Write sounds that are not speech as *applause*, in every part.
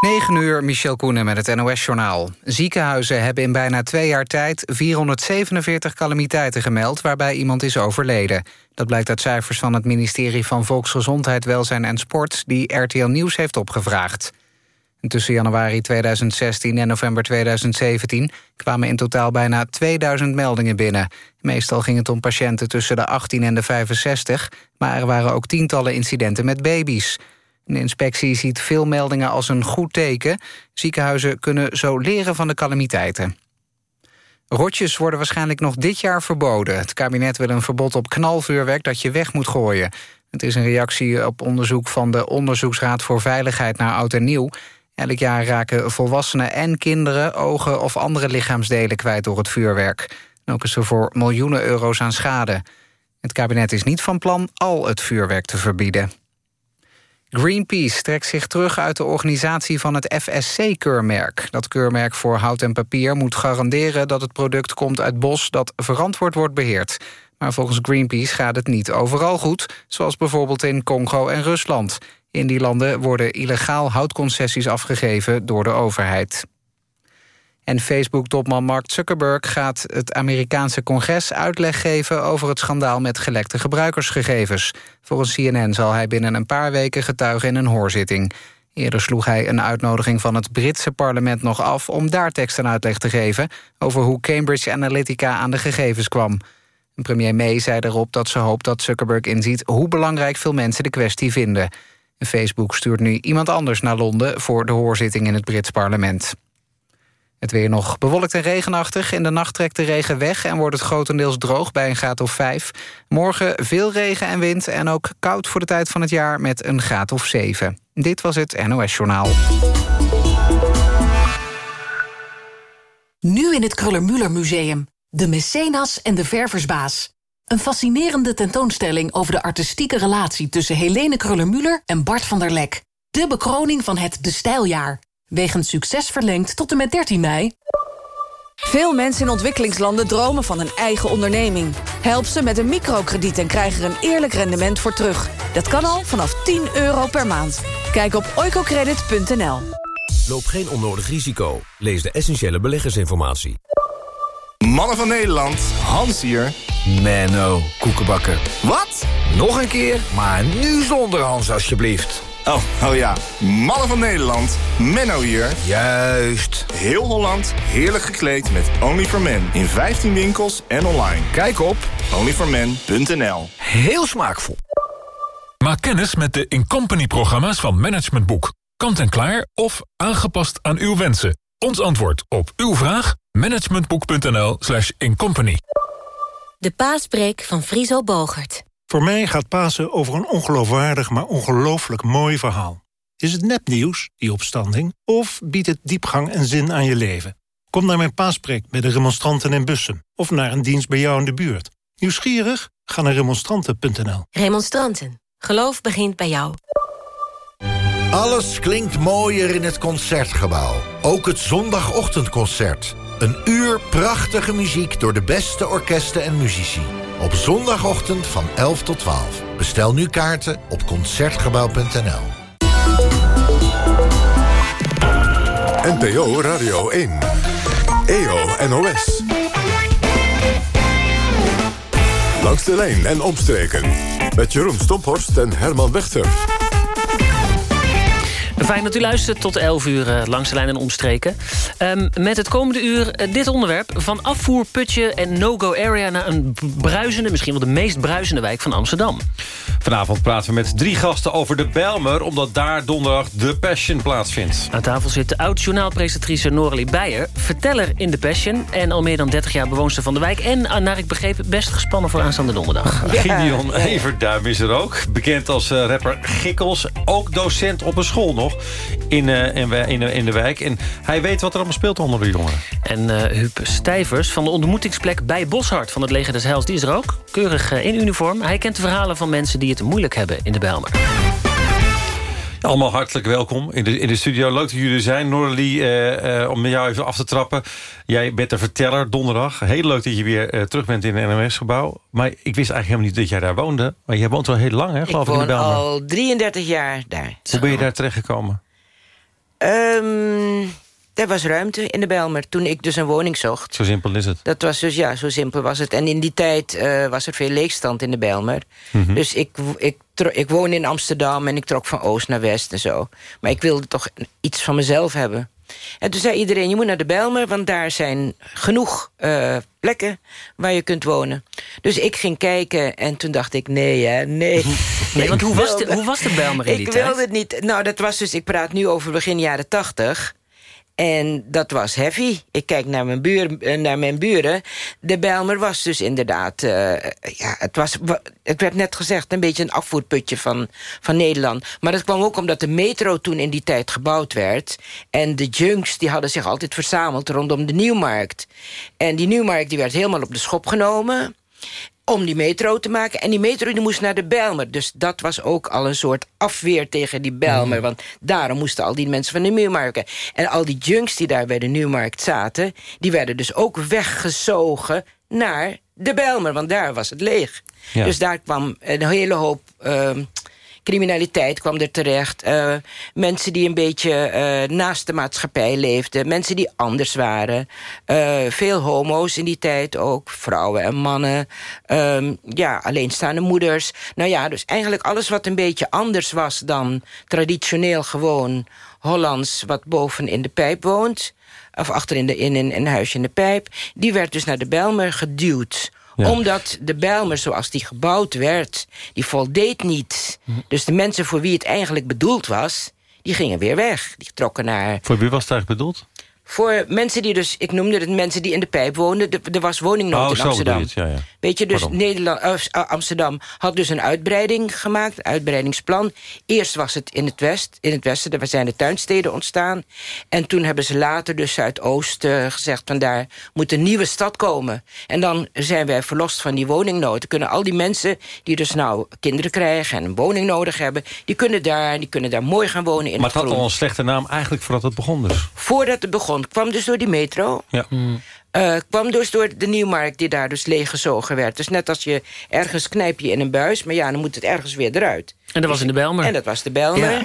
9 uur, Michel Koenen met het NOS-journaal. Ziekenhuizen hebben in bijna twee jaar tijd 447 calamiteiten gemeld... waarbij iemand is overleden. Dat blijkt uit cijfers van het ministerie van Volksgezondheid, Welzijn en Sport... die RTL Nieuws heeft opgevraagd. tussen januari 2016 en november 2017 kwamen in totaal bijna 2000 meldingen binnen. Meestal ging het om patiënten tussen de 18 en de 65... maar er waren ook tientallen incidenten met baby's... De inspectie ziet veel meldingen als een goed teken. Ziekenhuizen kunnen zo leren van de calamiteiten. Rotjes worden waarschijnlijk nog dit jaar verboden. Het kabinet wil een verbod op knalvuurwerk dat je weg moet gooien. Het is een reactie op onderzoek van de Onderzoeksraad voor Veiligheid naar Oud en Nieuw. Elk jaar raken volwassenen en kinderen ogen of andere lichaamsdelen kwijt door het vuurwerk. ook is er voor miljoenen euro's aan schade. Het kabinet is niet van plan al het vuurwerk te verbieden. Greenpeace trekt zich terug uit de organisatie van het FSC-keurmerk. Dat keurmerk voor hout en papier moet garanderen dat het product komt uit bos dat verantwoord wordt beheerd. Maar volgens Greenpeace gaat het niet overal goed, zoals bijvoorbeeld in Congo en Rusland. In die landen worden illegaal houtconcessies afgegeven door de overheid. En Facebook-topman Mark Zuckerberg gaat het Amerikaanse congres uitleg geven over het schandaal met gelekte gebruikersgegevens. Volgens CNN zal hij binnen een paar weken getuigen in een hoorzitting. Eerder sloeg hij een uitnodiging van het Britse parlement nog af... om daar tekst en uitleg te geven over hoe Cambridge Analytica aan de gegevens kwam. Premier May zei erop dat ze hoopt dat Zuckerberg inziet... hoe belangrijk veel mensen de kwestie vinden. Facebook stuurt nu iemand anders naar Londen... voor de hoorzitting in het Brits parlement. Het weer nog bewolkt en regenachtig. In de nacht trekt de regen weg en wordt het grotendeels droog bij een graad of 5. Morgen veel regen en wind en ook koud voor de tijd van het jaar met een graad of 7. Dit was het NOS Journaal. Nu in het Kruller-Müller Museum. De Mecenas en de Verversbaas. Een fascinerende tentoonstelling over de artistieke relatie... tussen Helene Kruller-Müller en Bart van der Lek. De bekroning van het De Stijljaar. Wegens succes verlengd tot en met 13 mei. Veel mensen in ontwikkelingslanden dromen van een eigen onderneming. Help ze met een microkrediet en krijg er een eerlijk rendement voor terug. Dat kan al vanaf 10 euro per maand. Kijk op oicocredit.nl. Loop geen onnodig risico. Lees de essentiële beleggersinformatie. Mannen van Nederland, Hans hier. Menno, koekenbakker. Wat? Nog een keer, maar nu zonder Hans alsjeblieft. Oh, oh ja. Mannen van Nederland. Menno hier. Juist. Heel Holland heerlijk gekleed met Only for Men. In 15 winkels en online. Kijk op onlyformen.nl Heel smaakvol. Maak kennis met de Incompany-programma's van Management Boek. Kant-en-klaar of aangepast aan uw wensen. Ons antwoord op uw vraag? managementboek.nl slash incompany. De paaspreek van Friso Bogert. Voor mij gaat Pasen over een ongeloofwaardig, maar ongelooflijk mooi verhaal. Is het nepnieuws, die opstanding, of biedt het diepgang en zin aan je leven? Kom naar mijn paaspreek bij de remonstranten in Bussen... of naar een dienst bij jou in de buurt. Nieuwsgierig? Ga naar remonstranten.nl. Remonstranten. Geloof begint bij jou. Alles klinkt mooier in het Concertgebouw. Ook het zondagochtendconcert. Een uur prachtige muziek door de beste orkesten en muzici. Op zondagochtend van 11 tot 12. Bestel nu kaarten op Concertgebouw.nl. NPO Radio 1. EO NOS. Langs de lijn en omstreken. Met Jeroen Stomphorst en Herman Wechter. Fijn dat u luistert tot 11 uur uh, langs de lijn en omstreken. Um, met het komende uur uh, dit onderwerp. Van afvoerputje en no-go area naar een bruisende... misschien wel de meest bruisende wijk van Amsterdam. Vanavond praten we met drie gasten over de Bijlmer... omdat daar donderdag de Passion plaatsvindt. Aan tafel zit de oud-journaalpresentatrice Noralie Beijer... verteller in de Passion en al meer dan 30 jaar bewoonster van de wijk... en, naar ik begreep, best gespannen voor aanstaande donderdag. *laughs* Ja. Gideon Everduim is er ook. Bekend als uh, rapper Gikkels. Ook docent op een school nog in, uh, in, in, in, de wijk. En hij weet wat er allemaal speelt onder de jongeren. En uh, Huub Stijvers van de ontmoetingsplek bij Boshart... van het Leger des Heils, die is er ook. Keurig in uniform. Hij kent de verhalen van mensen die het moeilijk hebben in de Bijlmer. Allemaal hartelijk welkom in de, in de studio. Leuk dat jullie er zijn. Noralie, uh, uh, om jou even af te trappen. Jij bent de verteller donderdag. Heel leuk dat je weer uh, terug bent in het NMS-gebouw. Maar ik wist eigenlijk helemaal niet dat jij daar woonde. Maar jij woont wel heel lang, hè, geloof ik, in de Bijlmer. al 33 jaar daar. Hoe ben je daar terechtgekomen? Ehm, er was ruimte in de Belmer toen ik dus een woning zocht. Zo simpel is het. Dat was dus, ja, zo simpel was het. En in die tijd eh, was er veel leegstand in de Belmer. Mhm. Dus ik, ik, ik woon in Amsterdam en ik trok van oost naar west en zo. Maar ik wilde toch iets van mezelf hebben. En toen zei iedereen, je moet naar de Belmer... want daar zijn genoeg eh, plekken waar je kunt wonen. Dus ik ging kijken en toen dacht ik, nee hè, nee. *laughs* Nee, want Ik hoe was, de, hoe was de Bijlmer in die ik tijd? wilde het niet. Nou, dat was dus, ik praat nu over begin jaren tachtig. En dat was heavy. Ik kijk naar mijn, buur, eh, naar mijn buren. De Bijlmer was dus inderdaad... eh, ja, het, was, wa- het werd net gezegd, een beetje een afvoerputje van, van Nederland. Maar dat kwam ook omdat de metro toen in die tijd gebouwd werd. En de junks die hadden zich altijd verzameld rondom de Nieuwmarkt. En die Nieuwmarkt die werd helemaal op de schop genomen om die metro te maken. En die metro die moest naar de Bijlmer. Dus dat was ook al een soort afweer tegen die Bijlmer. Want daarom moesten al die mensen van de Nieuwmarkt. En al die junks die daar bij de Nieuwmarkt zaten... die werden dus ook weggezogen naar de Bijlmer. Want daar was het leeg. Ja. Dus daar kwam een hele hoop... ehm, criminaliteit kwam er terecht. Eh, mensen die een beetje eh, naast de maatschappij leefden. Mensen die anders waren. Eh, veel homo's in die tijd ook. Vrouwen en mannen. Ehm, ja, alleenstaande moeders. Nou ja, dus eigenlijk alles wat een beetje anders was... dan traditioneel gewoon Hollands wat boven in de pijp woont... of achter in, de, in, een huisje in de pijp... die werd dus naar de Bijlmer geduwd Ja. omdat de Bijlmer zoals die gebouwd werd, die voldeed niet. Dus de mensen voor wie het eigenlijk bedoeld was... die gingen weer weg. Die trokken naar... Voor wie was het eigenlijk bedoeld? Voor mensen die dus, ik noemde het mensen die in de pijp woonden... de- er was woningnood oh, in Amsterdam. het, ja, ja. Weet je, dus Pardon. Nederland, eh, uh, Amsterdam had dus een uitbreiding gemaakt, een uitbreidingsplan. Eerst was het in het, west, in het westen, daar zijn de tuinsteden ontstaan. En toen hebben ze later dus Zuidoost eh, gezegd... van daar moet een nieuwe stad komen. En dan zijn wij verlost van die woningnood. Dan kunnen al die mensen die dus nou kinderen krijgen... en een woning nodig hebben, die kunnen daar, die kunnen daar mooi gaan wonen in Maar het had groen. al een slechte naam eigenlijk voordat het begon dus. Voordat het begon, kwam dus door die metro... Ja. Eh, kwam dus door de Nieuwmarkt die daar dus leeggezogen werd. Dus net als je ergens knijp je in een buis... maar ja, dan moet het ergens weer eruit. En dat was in de Bijlmer. En dat was de Bijlmer. Ja.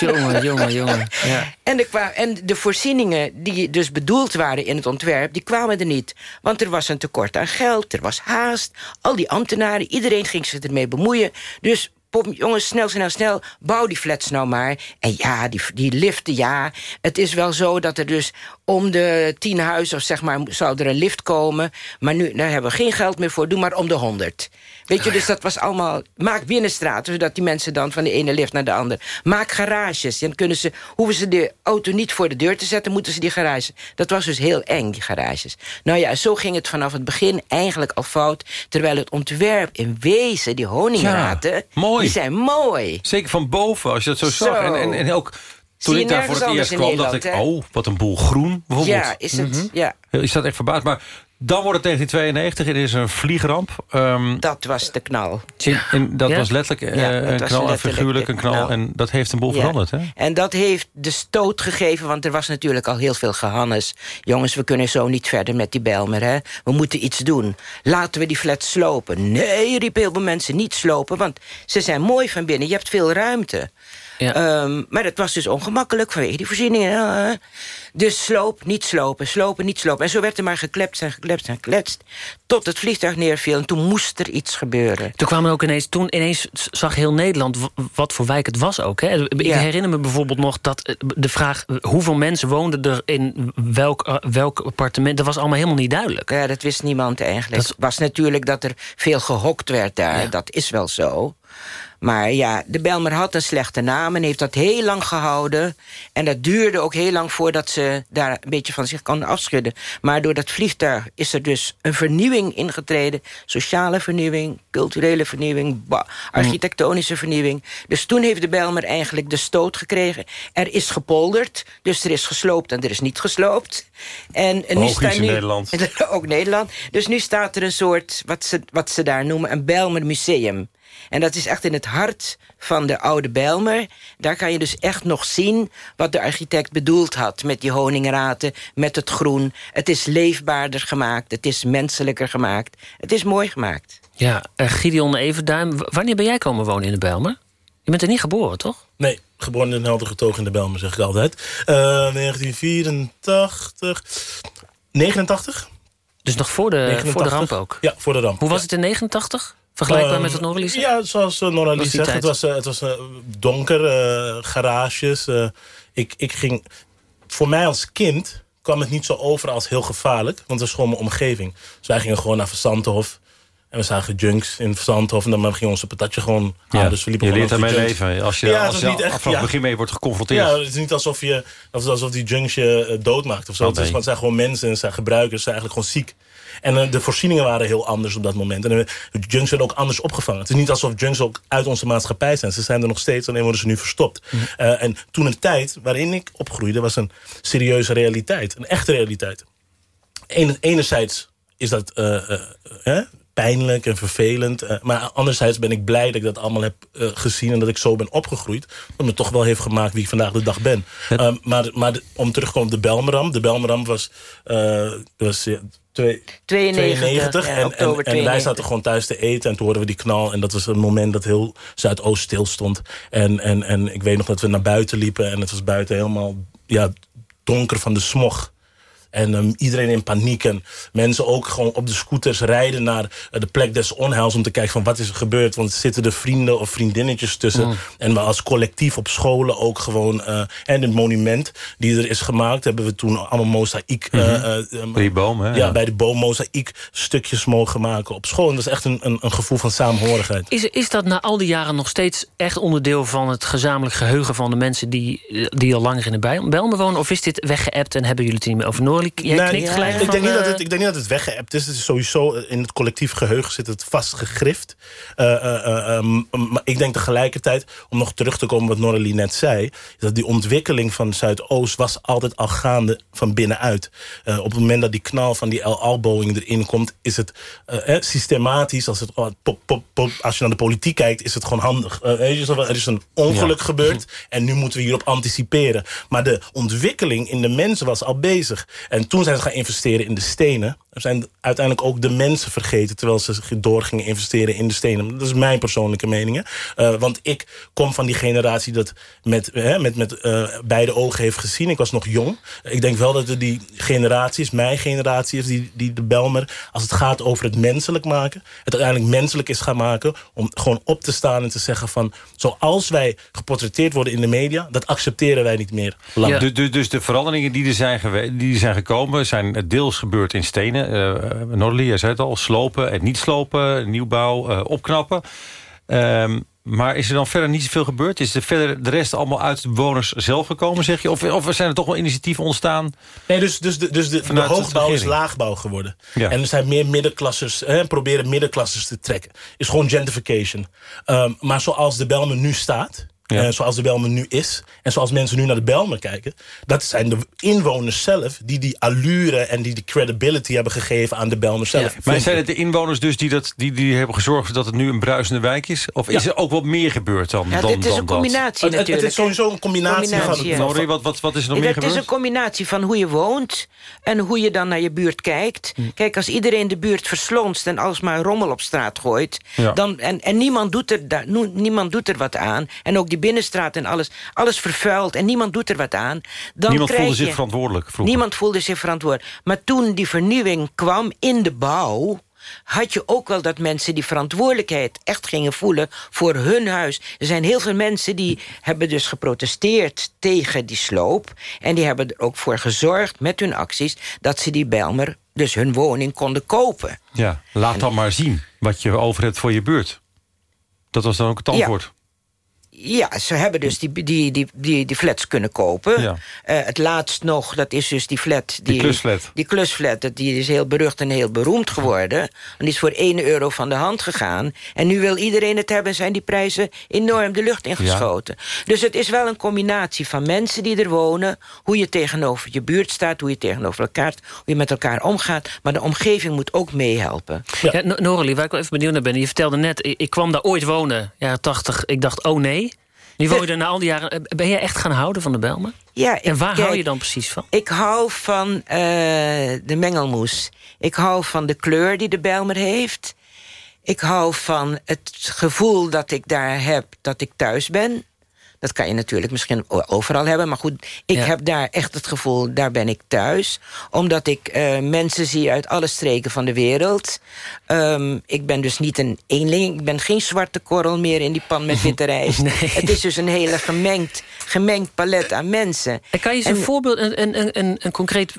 *laughs* jongen, jongen, jongen. Ja. En, de en de voorzieningen die dus bedoeld waren in het ontwerp... die kwamen er niet. Want er was een tekort aan geld, er was haast. Al die ambtenaren, iedereen ging zich ermee bemoeien. Dus pop, jongens, snel, snel, snel, bouw die flats nou maar. En ja, die, die liften, ja. Het is wel zo dat er dus om de tien huizen... of zeg maar, zou er een lift komen. Maar nu daar hebben we geen geld meer voor. Doe maar om de honderd. Weet je, dus dat was allemaal... Maak binnenstraten, zodat die mensen dan van de ene lift naar de andere... Maak garages. Dan kunnen ze, hoeven ze de auto niet voor de deur te zetten... moeten ze die garages... Dat was dus heel eng, die garages. Nou ja, zo ging het vanaf het begin eigenlijk al fout... terwijl het ontwerp in wezen, die honingraten... Ja, mooi. die zijn mooi. Zeker van boven, als je dat zo, Zo. zag. En, en, en ook toen ik daar voor het eerst in kwam, dacht ik... Oh, wat een boel groen, bijvoorbeeld. Ja, is het, Mhm. ja. Zat echt verbaasd. Maar dan wordt het 1992, er is een vliegramp. Ehm, Dat was de knal. en dat Ja. was letterlijk eh, dat een knal en figuurlijk een knal. knal. En dat heeft een boel Ja. veranderd, hè? En dat heeft de stoot gegeven, want er was natuurlijk al heel veel gehannes. Jongens, we kunnen zo niet verder met die Belmer, hè. We moeten iets doen. Laten we die flats slopen. Nee, riepen heel veel mensen, niet slopen, want ze zijn mooi van binnen. Je hebt veel ruimte. Ehm, maar het was dus ongemakkelijk vanwege die voorzieningen. Dus sloop, niet slopen, slopen, niet slopen. En zo werd er maar geklept en geklept en gekletst... tot het vliegtuig neerviel en toen moest er iets gebeuren. Toen kwamen ook ineens, toen ineens zag heel Nederland wat voor wijk het was ook. Hè? Ik Ja. herinner me bijvoorbeeld nog dat eh, de vraag... eh, hoeveel mensen woonden er in welk, eh, welk appartement... dat was allemaal helemaal niet duidelijk. Ja, dat wist niemand eigenlijk. Het was natuurlijk dat er veel gehokt werd daar. Dat is wel zo. Maar ja, de Belmer had een slechte naam en heeft dat heel lang gehouden. En dat duurde ook heel lang voordat ze daar een beetje van zich konden afschudden. Maar door dat vliegtuig is er dus een vernieuwing ingetreden. Sociale vernieuwing, culturele vernieuwing, ba- architectonische vernieuwing. Dus toen heeft de Belmer eigenlijk de stoot gekregen. Er is gepolderd, dus er is gesloopt en er is niet gesloopt. En, en nu in nu, Nederland. *laughs* ook Nederland. Dus nu staat er een soort, wat ze, wat ze daar noemen, een Bijlmer Museum. En dat is echt in het hart van de oude Bijlmer. Daar kan je dus echt nog zien wat de architect bedoeld had... met die honingraten, met het groen. Het is leefbaarder gemaakt, het is menselijker gemaakt. Het is mooi gemaakt. Ja, eh, Gideon Evenduim, wanneer ben jij komen wonen in de Bijlmer? Je bent er niet geboren, toch? Nee, geboren in Helder getogen in de Belmen, zeg ik altijd. Uh, 1984... 89? Dus nog voor de, voor de ramp ook? Ja, voor de ramp. Hoe was het in 89? Vergelijkbaar uh, met het Norali Ja, zoals uh, Norali zegt. Het was, uh, het was donker, garages. ik, ik ging... Voor mij als kind kwam het niet zo over als heel gevaarlijk. Want het was gewoon mijn omgeving. Dus wij gingen gewoon naar Verzantenhof. En we zagen junks in Verzandhof. En dan ging onze patatje gewoon ja. Dus we liepen je leert daarmee leven. Als je, ja, als je niet echt, vanaf het begin mee wordt geconfronteerd. Ja, het is niet alsof, je, alsof die junks je doodmaakt of zo. Het, is, het zijn gewoon mensen en zijn gebruikers. Ze zijn eigenlijk gewoon ziek. En uh, de voorzieningen waren heel anders op dat moment. En uh, junks werden ook anders opgevangen. Het is niet alsof junks ook uit onze maatschappij zijn. Ze zijn er nog steeds, alleen worden ze nu verstopt. Mm. Uh, en toen een tijd waarin ik opgroeide... was een serieuze realiteit. Een echte realiteit. Enerzijds is dat pijnlijk en vervelend. Uh, maar anderzijds ben ik blij dat ik dat allemaal heb uh, gezien... en dat ik zo ben opgegroeid. Wat me toch wel heeft gemaakt wie ik vandaag de dag ben. Uh, maar maar de, om terug te komen op de Belmeram. De Belmeram was... was Twee, 92, 92 ja, en, en, en, wij zaten gewoon thuis te eten en toen hoorden we die knal. En dat was een moment dat heel Zuidoost stil stond. En, en, en ik weet nog dat we naar buiten liepen en het was buiten helemaal ja, donker van de smog. En um, iedereen in paniek. En mensen ook gewoon op de scooters rijden naar uh, de plek des onheils... om te kijken van wat is er gebeurd. Want zitten er vrienden of vriendinnetjes tussen. Mm. En we als collectief op scholen ook gewoon... Uh, en het monument die er is gemaakt... hebben we toen allemaal mozaïek... Mm -hmm. uh, bij die boom, hè? Ja, bij de boom mozaïek stukjes mogen maken op school. En dat is echt een, een, een gevoel van samenhorigheid. Is, is dat na al die jaren nog steeds echt onderdeel van het gezamenlijk geheugen... van de mensen die, die al langer in de Bijlmer wonen? Of is dit weggeëpt en hebben jullie het er niet meer over? Noord Jij nee, knikt gelijk ik, denk niet dat het, ik denk niet dat het weggeëpt is. Het is sowieso in het collectief geheugen zit het vastgegrift. Uh, uh, um, maar ik denk tegelijkertijd, om nog terug te komen wat Noralie net zei... dat die ontwikkeling van Zuidoost was altijd al gaande van binnenuit. Uh, op het moment dat die knal van die L-Boeing erin komt... is het systematisch, als, het, oh, pop, pop, pop, als je naar de politiek kijkt... is het gewoon handig. er is een ongeluk ja. gebeurd en nu moeten we hierop anticiperen. Maar de ontwikkeling in de mensen was al bezig. En toen zijn ze gaan investeren in de stenen. Er zijn uiteindelijk ook de mensen vergeten... terwijl ze door gingen investeren in de stenen. Dat is mijn persoonlijke mening. Uh, want ik kom van die generatie dat met, uh, met, met uh, beide ogen heeft gezien. Ik was nog jong. Ik denk wel dat er die generatie is, mijn generatie is... Die, die de Belmer, als het gaat over het menselijk maken... het uiteindelijk menselijk is gaan maken... om gewoon op te staan en te zeggen van... zoals wij geportretteerd worden in de media... dat accepteren wij niet meer. Ja. Dus, dus de veranderingen die er zijn, die er zijn gekomen... zijn deels gebeurd in stenen uh, Noorderlie, jij zei het al, slopen en niet slopen, nieuwbouw, uh, opknappen. Um, maar is er dan verder niet zoveel gebeurd? Is er verder de rest allemaal uit de bewoners zelf gekomen, zeg je? Of, of zijn er toch wel initiatieven ontstaan? Nee, dus, dus, de, dus de, de hoogbouw is laagbouw geworden. Ja. En er zijn meer middenklassers, hè, proberen middenklassers te trekken. Is gewoon gentrification. Um, maar zoals de Belmen nu staat... Ja. Uh, zoals de Belmer nu is. En zoals mensen nu naar de Belmer kijken. Dat zijn de inwoners zelf die die allure en die de credibility hebben gegeven aan de Belmer zelf. Ja. Maar zijn het de inwoners dus die, dat, die, die hebben gezorgd dat het nu een bruisende wijk is? Of is er ook wat meer gebeurd dan, ja, dan, dit is een combinatie dat? natuurlijk. Het, is sowieso een combinatie, combinatie van... Sorry, wat, wat, wat is er nog meer gebeurd? Het is een combinatie van hoe je woont en hoe je dan naar je buurt kijkt. Hm. Kijk, als iedereen de buurt verslonst en alsmaar rommel op straat gooit... Dan, en, en niemand, doet er, daar, niemand doet er wat aan... en ook die binnenstraat en alles alles, vervuild en niemand doet er wat aan. Dan niemand voelde je, zich verantwoordelijk vroeger. Niemand voelde zich verantwoordelijk. Maar toen die vernieuwing kwam in de bouw had je ook wel dat mensen die verantwoordelijkheid echt gingen voelen voor hun huis. Er zijn heel veel mensen die hebben dus geprotesteerd tegen die sloop. En die hebben er ook voor gezorgd met hun acties dat ze die Belmer, dus hun woning, konden kopen. Ja, laat dan maar zien wat je over hebt voor je buurt. Dat was dan ook het antwoord. Ja. Ja, ze hebben dus die, die, die, die, die flats kunnen kopen. Ja. Uh, het laatst nog, dat is dus die flat... Die, die klusflat. Die klusflat, die is heel berucht en heel beroemd geworden. En die is voor 1 euro van de hand gegaan. En nu wil iedereen het hebben, zijn die prijzen enorm de lucht ingeschoten. Ja. Dus het is wel een combinatie van mensen die er wonen... hoe je tegenover je buurt staat, hoe je tegenover elkaar... hoe je met elkaar omgaat, maar de omgeving moet ook meehelpen. Ja. Ja, Noralie, waar ik wel even benieuwd naar ben... je vertelde net, ik, ik kwam daar ooit wonen, jaren 80... ik dacht, oh nee... Je er na al die jaren... Eh, ben je echt gaan houden van de Belmen? Ja. En waar hou je dan precies van? Ik hou van uh, de mengelmoes. Ik hou van de kleur die de Belmer heeft. Ik hou van het gevoel dat ik daar heb dat ik thuis ben. Dat kan je natuurlijk misschien overal hebben. Maar goed, ik heb daar echt het gevoel, daar ben ik thuis. Omdat ik uh, mensen zie uit alle streken van de wereld. Um, ik ben dus niet een eenling. Ik ben geen zwarte korrel meer in die pan met *laughs* witte rijst. Nee. Het is dus een hele gemengd, gemengd palet aan mensen. En kan je eens een voorbeeld, een, een, een, een concreet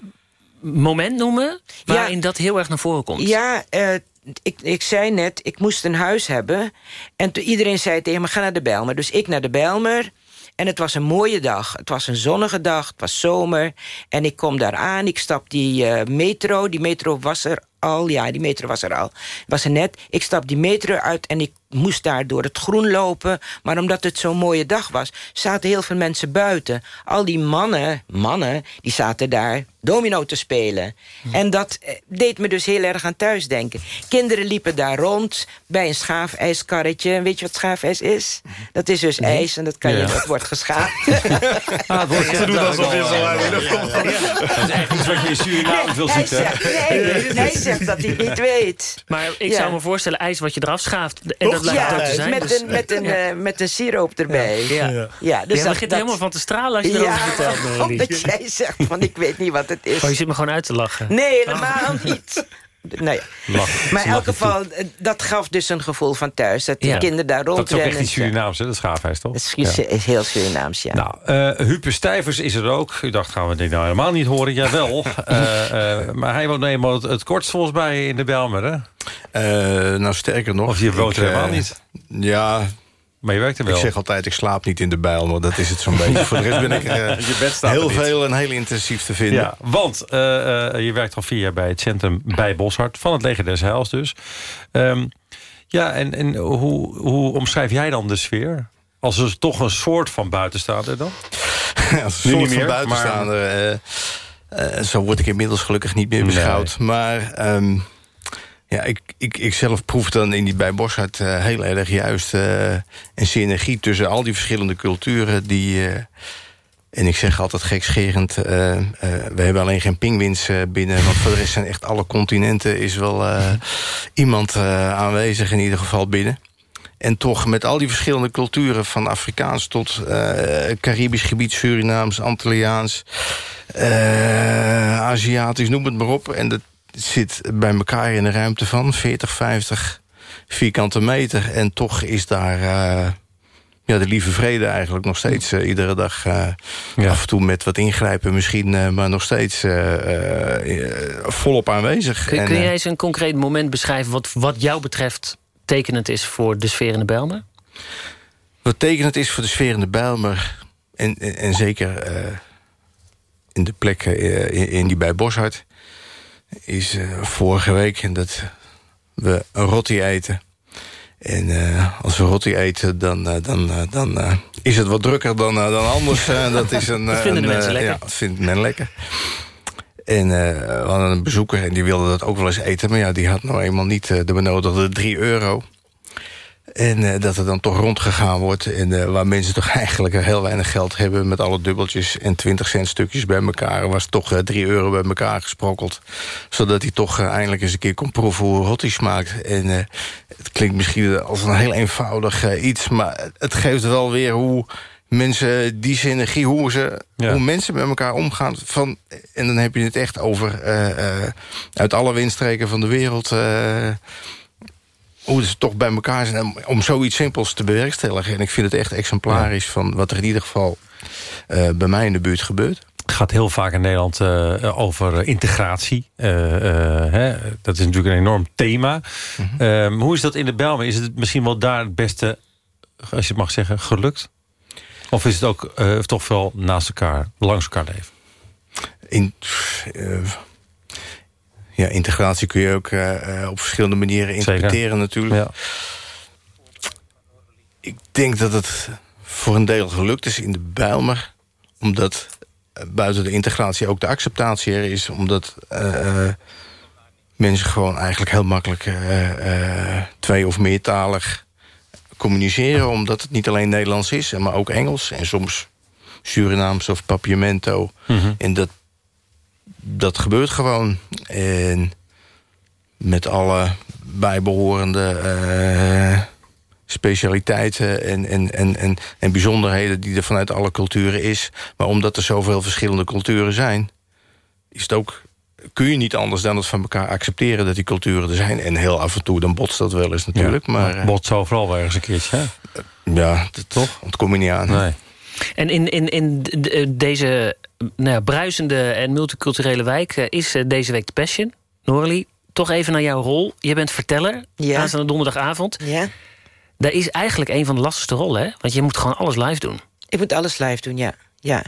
moment noemen... waarin ja, dat heel erg naar voren komt? Ja, uh, ik, ik zei net, ik moest een huis hebben. En iedereen zei tegen me, ga naar de Bijlmer. Dus ik naar de Bijlmer. En het was een mooie dag. Het was een zonnige dag, het was zomer. En ik kom daar aan, ik stap die uh, metro. Die metro was er al, ja, die metro was er al. Was er net. Ik stap die metro uit en ik moest daar door het groen lopen. Maar omdat het zo'n mooie dag was, zaten heel veel mensen buiten. Al die mannen, mannen, die zaten daar domino te spelen. En dat eh, deed me dus heel erg aan thuis denken. Kinderen liepen daar rond bij een schaafijskarretje. Weet je wat schaafijs is? Dat is dus ijs en dat, kan je, dat wordt geschaapt. *laughs* Ah, het wordt Ze doen alsof je zo uit de lucht komt. Dat is echt iets wat je in Suriname veel ziet? Nee, hij zegt dat hij het niet weet. Maar ik zou me voorstellen, ijs wat je eraf schaaft... En dat ja, te zijn, met, dus, een, met, een, *laughs* uh, met een siroop erbij. Ja, ja. ja dus dat begint dat... helemaal van te stralen als je erover vertelt. *laughs* Omdat jij zegt van ik weet niet wat het is. Oh, je zit me gewoon uit te lachen. Nee, helemaal oh. niet. Nee. maar in elk geval, eh, dat gaf dus een gevoel van thuis. Dat die ja. kinderen daar rondrennen. Dat is ook echt niet Surinaams, hè? Dat is schaafhuis, toch? Dat is, ja. is heel Surinaams, ja. Nou, uh, Hupe Stijvers is er ook. U dacht, gaan we dit nou helemaal niet horen? Jawel. uh, *laughs* uh, maar hij woont eenmaal het, het kortst volgens mij in de Belmer, hè? nou, sterker nog... Of je woont er helemaal niet? Ja, maar je werkt er wel. Ik zeg altijd, ik slaap niet in de bijl, maar dat is het zo'n *laughs* beetje. Voor de rest ben ik *laughs* uh, heel veel en heel intensief te vinden. Ja, want uh, uh, je werkt al vier jaar bij het centrum bij Boshart... van het leger des Heils dus. Um, ja, en, en hoe, hoe omschrijf jij dan de sfeer? Als er toch een soort van buitenstaander dan? *laughs* Als een soort meer, van buitenstaander... Maar... zo word ik inmiddels gelukkig niet meer beschouwd. Nee. Maar... Um, ja, ik, ik, ik zelf proef dan in die bij Boshart uh, heel erg juist uh, een synergie tussen al die verschillende culturen die. Uh, en ik zeg altijd gekscherend, we hebben alleen geen pingwins binnen... want voor de rest zijn echt alle continenten is wel iemand aanwezig in ieder geval binnen. En toch met al die verschillende culturen... van Afrikaans tot Caribisch gebied, Surinaams, Antilliaans... Aziatisch, noem het maar op. En dat, zit bij elkaar in een ruimte van 40, 50 vierkante meter. En toch is daar uh, ja, de lieve vrede eigenlijk nog steeds uh, iedere dag. Uh, ja. Af en toe met wat ingrijpen misschien, maar nog steeds volop aanwezig. Kun, en, kun jij eens een concreet moment beschrijven... wat, wat jou betreft tekenend is voor de sfeer in de Bijlmer? Wat tekenend is voor de sfeer in de Bijlmer... en, en, en zeker in de plekken in, in die bij Boshart is uh, vorige week en dat we een rotti eten. En uh, als we rotti eten, dan, uh, dan, dan is het wat drukker dan, dan anders. dat, is een, *laughs* dat vinden een, de mensen lekker. Ja, dat vindt men lekker. En we hadden een bezoeker en die wilde dat ook wel eens eten. Maar ja, die had nou eenmaal niet de benodigde 3 euro. En uh, dat er dan toch rondgegaan wordt. En uh, waar mensen toch *laughs* eigenlijk heel weinig geld hebben... met alle dubbeltjes en 20 cent stukjes bij elkaar... was toch uh, 3 euro bij elkaar gesprokkeld. Zodat hij toch eindelijk eens een keer kon proeven hoe rotti smaakt. En het klinkt misschien als een heel eenvoudig iets... maar het geeft wel weer hoe mensen die synergie... hoe, ze, ja. hoe mensen met elkaar omgaan. Van, en dan heb je het echt over... uit alle windstreken van de wereld hoe ze toch bij elkaar zijn om zoiets simpels te bewerkstelligen. En ik vind het echt exemplarisch van wat er in ieder geval uh, bij mij in de buurt gebeurt. Het gaat heel vaak in Nederland uh, over integratie. Uh, hè? Dat is natuurlijk een enorm thema. Mm -hmm. hoe is dat in de Belmen? Is het misschien wel daar het beste, als je het mag zeggen, gelukt? Of is het ook toch wel naast elkaar, langs elkaar leven? In, ja, integratie kun je ook uh, op verschillende manieren interpreteren natuurlijk. Ja. Ik denk dat het voor een deel gelukt is in de Bijlmer. Omdat uh, buiten de integratie ook de acceptatie er is. Omdat uh, mensen gewoon eigenlijk heel makkelijk twee- of meertalig communiceren. Omdat het niet alleen Nederlands is, maar ook Engels. En soms Surinaams of Papiamento. Mm -hmm. En dat dat gebeurt gewoon. En met alle bijbehorende eh, specialiteiten en, en, en, en, en bijzonderheden die er vanuit alle culturen is. Maar omdat er zoveel verschillende culturen zijn, is het ook kun je niet anders dan het van elkaar accepteren dat die culturen er zijn. En heel af en toe dan botst dat wel eens natuurlijk. maar, maar botst overal wel ergens een keertje, hè? Ja, dat, toch? Ontkom je niet aan. Nee. En in, in, in deze nou ja, bruisende en multiculturele wijk eh, is eh, deze week de Passion. Norlie, toch even naar jouw rol. Je bent verteller, Ja. aanstaande donderdagavond. Ja. Dat is eigenlijk een van de lastigste rollen, hè? Want je moet gewoon alles live doen. Ik moet alles live doen, ja. ja.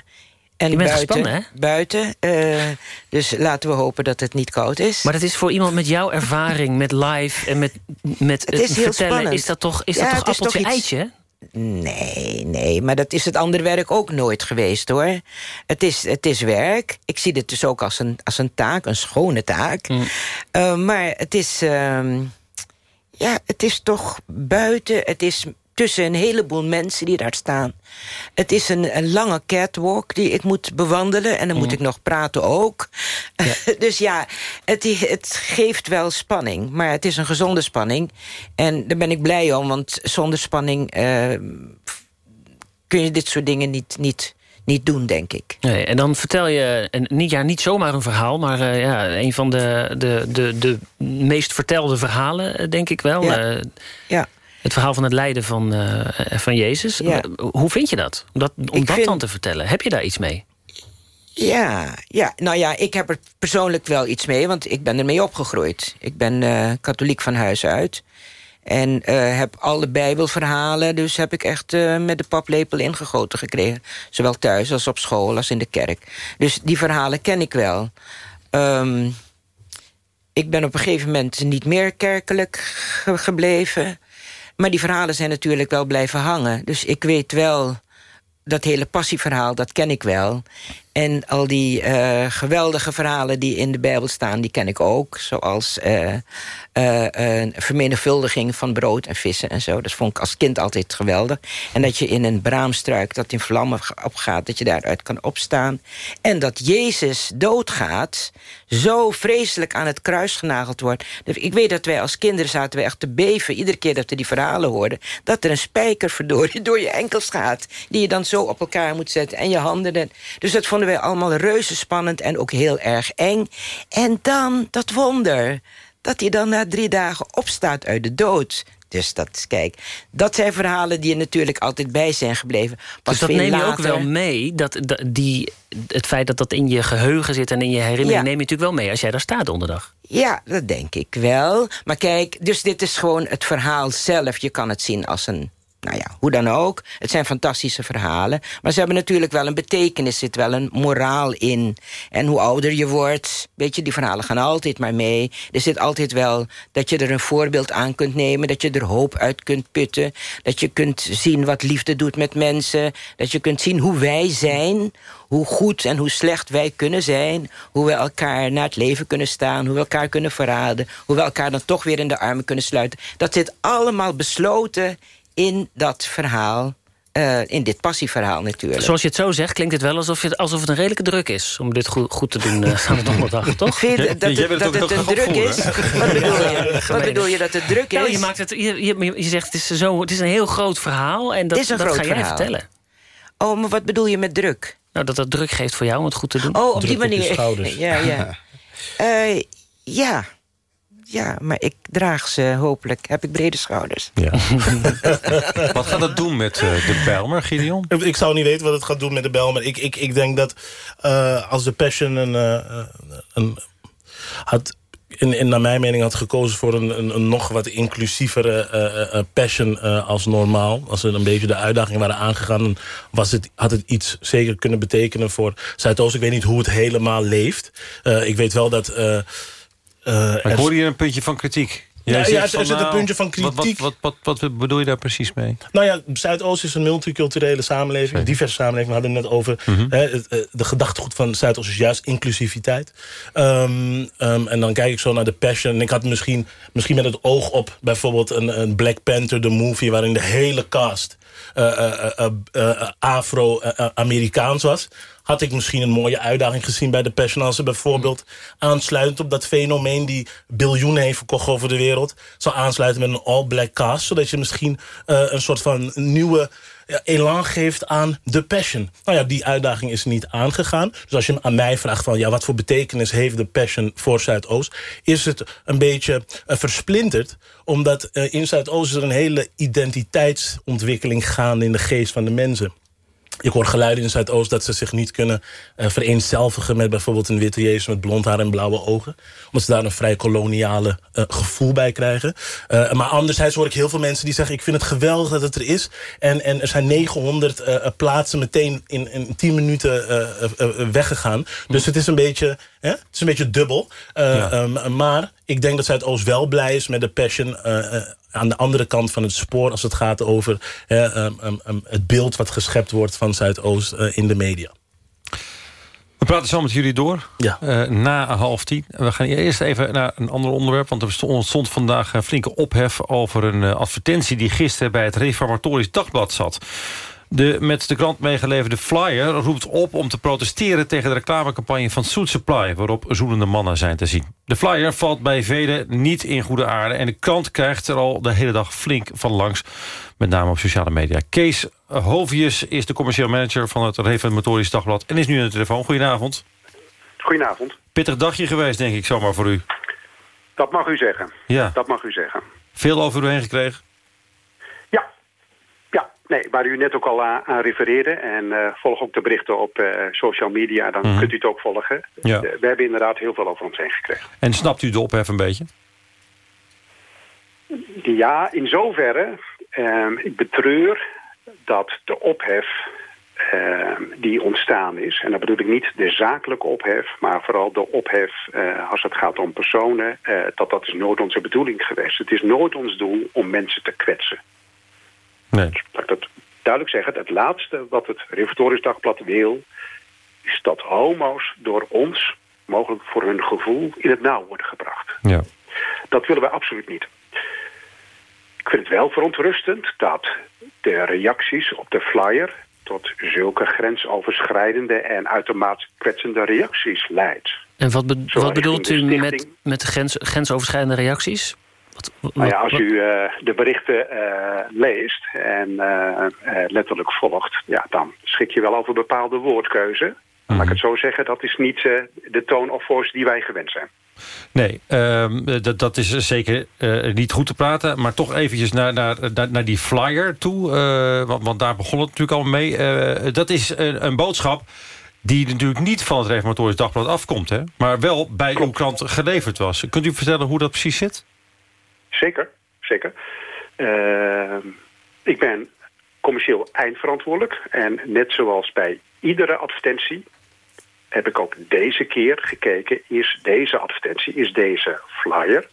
En Je bent buiten, gespannen, hè? Buiten. eh, dus laten we hopen dat het niet koud is. Maar dat is voor iemand met jouw ervaring met live en met, met Het is vertellen... is dat toch, is Ja, dat toch het Nee, nee, maar dat is het andere werk ook nooit geweest, hoor. Het is, het is werk. Ik zie dit dus ook als een, als een taak, een schone taak. Mm. Eh, maar het is... ehm, ja, het is toch buiten. Het is tussen een heleboel mensen die daar staan. Het is een, een lange catwalk die ik moet bewandelen. En dan moet Mm. ik nog praten ook. *laughs* dus ja, het, het geeft wel spanning. Maar het is een gezonde spanning. En daar ben ik blij om, want zonder spanning... eh, kun je dit soort dingen niet, niet, niet doen, denk ik. Nee, en dan vertel je en niet, ja, niet zomaar een verhaal... maar eh, ja, een van de, de, de, de meest vertelde verhalen, eh, denk ik wel. Ja. Ja. Het verhaal van het lijden van, eh, van Jezus. Ja. Hoe vind je dat? Om dat, om Ik dat vind- dan te vertellen. Heb je daar iets mee? Ja, ja, nou ja, ik heb er persoonlijk wel iets mee, want ik ben ermee opgegroeid. Ik ben eh, katholiek van huis uit. En eh, heb alle bijbelverhalen, dus heb ik echt met de paplepel ingegoten gekregen. Zowel thuis als op school als in de kerk. Dus die verhalen ken ik wel. Ehm, ik ben op een gegeven moment niet meer kerkelijk ge- gebleven. Maar die verhalen zijn natuurlijk wel blijven hangen. Dus ik weet wel dat hele passieverhaal, dat ken ik wel. En al die eh, geweldige verhalen die in de Bijbel staan, die ken ik ook. Zoals eh, een vermenigvuldiging van brood en vissen en zo. Dat vond ik als kind altijd geweldig. En dat je in een braamstruik dat in vlammen opgaat, dat je daaruit kan opstaan. En dat Jezus doodgaat, zo vreselijk aan het kruis genageld wordt. Dus Ik weet dat wij als kinderen zaten we echt te beven... iedere keer dat we die verhalen hoorden... dat er een spijker verdorie *laughs* door je enkels gaat... die je dan zo op elkaar moet zetten en je handen... En, dus dat vonden wij allemaal reuze spannend en ook heel erg eng. En dan dat wonder, dat hij dan na drie dagen opstaat uit de dood... Dus dat, kijk, dat zijn verhalen die er natuurlijk altijd bij zijn gebleven. Pas dus dat neem je ook wel mee. Dat, dat, die, het feit dat dat in je geheugen zit en in je herinnering... Ja. neem je natuurlijk wel mee als jij daar staat donderdag. Ja, dat denk ik wel. Maar kijk, dus dit is gewoon het verhaal zelf. Je kan het zien als een, nou ja, hoe dan ook. Het zijn fantastische verhalen. Maar ze hebben natuurlijk wel een betekenis, zit wel een moraal in. En hoe ouder je wordt, weet je, die verhalen gaan altijd maar mee. Er zit altijd wel dat je er een voorbeeld aan kunt nemen... dat je er hoop uit kunt putten. Dat je kunt zien wat liefde doet met mensen. Dat je kunt zien hoe wij zijn hoe goed en hoe slecht wij kunnen zijn. Hoe we elkaar naar het leven kunnen staan. Hoe we elkaar kunnen verraden. Hoe we elkaar dan toch weer in de armen kunnen sluiten. Dat zit allemaal besloten in dat verhaal. eh, in dit passieverhaal natuurlijk. Zoals je het zo zegt, klinkt het wel alsof, je, alsof het een redelijke druk is... om dit goed, goed te doen uh, aan de donderdag, *laughs* toch? Vind je dat, het, dat het een druk is? Wat bedoel je? Wat bedoel je dat het druk is? Nou, je, maakt het, je, je, je zegt het is, zo, het is een heel groot verhaal en dat, is dat groot ga jij verhaal. vertellen. Oh, maar wat bedoel je met druk? Nou, dat dat druk geeft voor jou om het goed te doen. Oh, op die manier. *laughs* Ja, ja. *laughs* Eh, ja. Ja, maar ik draag ze hopelijk. Heb ik brede schouders. Ja. *laughs* Wat gaat dat doen met eh, de Bijlmer, Gideon? Ik zou niet weten wat het gaat doen met de bel. Maar ik, ik, ik denk dat eh, als de Passion een, eh, een, had, in, in, naar mijn mening had gekozen voor een, een, een nog wat inclusievere eh, eh, Passion eh, als normaal. Als ze een beetje de uitdaging waren aangegaan... dan was het, had het iets zeker kunnen betekenen voor Zuidoost. Ik weet niet hoe het helemaal leeft. Eh, ik weet wel dat... eh, Maar ik hoorde hier een puntje van kritiek. Jij Ja, ja, er zit een nou, puntje van wat- wat- kritiek. Wat, wat, wat, bedoel je daar precies mee? Nou ja, Zuidoost is een multiculturele samenleving. Een diverse samenleving. We hadden het net over. Mhm. hè, eh, de gedachtegoed van Zuidoost is juist inclusiviteit. Ehm, ehm, en dan kijk ik zo naar de passion. En ik had misschien, misschien met het oog op bijvoorbeeld een, een Black Panther, de movie... waarin de hele cast Afro-Amerikaans was had ik misschien een mooie uitdaging gezien bij de Passion... als ze bijvoorbeeld. Aansluitend op dat fenomeen... die biljoenen heeft verkocht over de wereld... zou aansluiten met een all-black cast... zodat je misschien een soort van nieuwe elan geeft aan de Passion. Nou ja, die uitdaging is niet aangegaan. Dus als je aan mij vraagt van... ja, wat voor betekenis heeft de Passion voor Zuidoost... is het een beetje uh, versplinterd. Omdat uh, in Zuidoost is er een hele identiteitsontwikkeling gaande... in de geest van de mensen. Ik hoor geluiden in Zuidoost dat ze zich niet kunnen uh, vereenzelvigen... met bijvoorbeeld een witte Jezus met blond haar en blauwe ogen. Omdat ze daar een vrij koloniale uh, gevoel bij krijgen. Uh, maar anderzijds hoor ik heel veel mensen die zeggen... ik vind het geweldig dat het er is. En, en er zijn 900 plaatsen meteen in, in 10 minuten weggegaan. Dus het is een beetje, hè? Het is een beetje dubbel. Ja. Um, maar ik denk dat Zuidoost wel blij is met de passion aan de andere kant van het spoor... als het gaat over um, um, het beeld wat geschept wordt van Zuidoost in de media. We praten zo met jullie door, ja. uh, na half tien. We gaan eerst even naar een ander onderwerp... want er ontstond vandaag een flinke ophef over een advertentie... die gisteren bij het Reformatorisch Dagblad zat. De met de krant meegeleverde flyer roept op om te protesteren... tegen de reclamecampagne van Soet Supply... waarop zoenende mannen zijn te zien. De flyer valt bij velen niet in goede aarde... en de krant krijgt er al de hele dag flink van langs. Met name op sociale media. Kees Hovius is de commercieel manager van het Reformatorisch Dagblad... en is nu aan de telefoon. Goedenavond. Goedenavond. Pittig dagje geweest, denk ik, zomaar voor u. Dat mag u zeggen. Ja. Dat mag u zeggen. Veel over u heen gekregen? Nee, waar u net ook al aan, refereerde. En uh, volg ook de berichten op uh, social media. Dan mm. kunt u het ook volgen. Ja. Uh, we hebben inderdaad heel veel over ons heen gekregen. En snapt u de ophef een beetje? Ja, in zoverre. Ehm, ik betreur dat de ophef ehm, die ontstaan is... en dan bedoel ik niet de zakelijke ophef... maar vooral de ophef als het gaat om personen... dat dat is nooit onze bedoeling geweest. Het is nooit ons doel om mensen te kwetsen. Nee. Laat ik dat duidelijk zeggen. Het laatste wat het Reformatorisch Dagblad wil... is dat homo's door ons, mogelijk voor hun gevoel... in het nauw worden gebracht. Ja. Dat willen wij absoluut niet. Ik vind het wel verontrustend dat de reacties op de flyer... tot zulke grensoverschrijdende en uitermate kwetsende reacties leidt. En wat, be wat bedoelt u met, met grens grensoverschrijdende reacties? Wat, wat, nou ja, als u uh, de berichten uh, leest en uh, letterlijk volgt... Ja, dan schik je wel over bepaalde woordkeuze. Mm -hmm. Laat ik het zo zeggen, dat is niet de tone of voice die wij gewend zijn. Nee, uh, dat, dat is zeker uh, niet goed te praten. Maar toch eventjes naar, naar, naar die flyer toe. Uh, want, want, daar begon het natuurlijk al mee. dat is een, een, boodschap die natuurlijk niet van het Reformatorisch Dagblad afkomt. Hè? Maar wel bij Klopt. uw krant geleverd was. Kunt u vertellen hoe dat precies zit? Zeker, zeker. Uh, ik ben commercieel eindverantwoordelijk. En net zoals bij iedere advertentie heb ik ook deze keer gekeken... is deze advertentie, is deze flyer...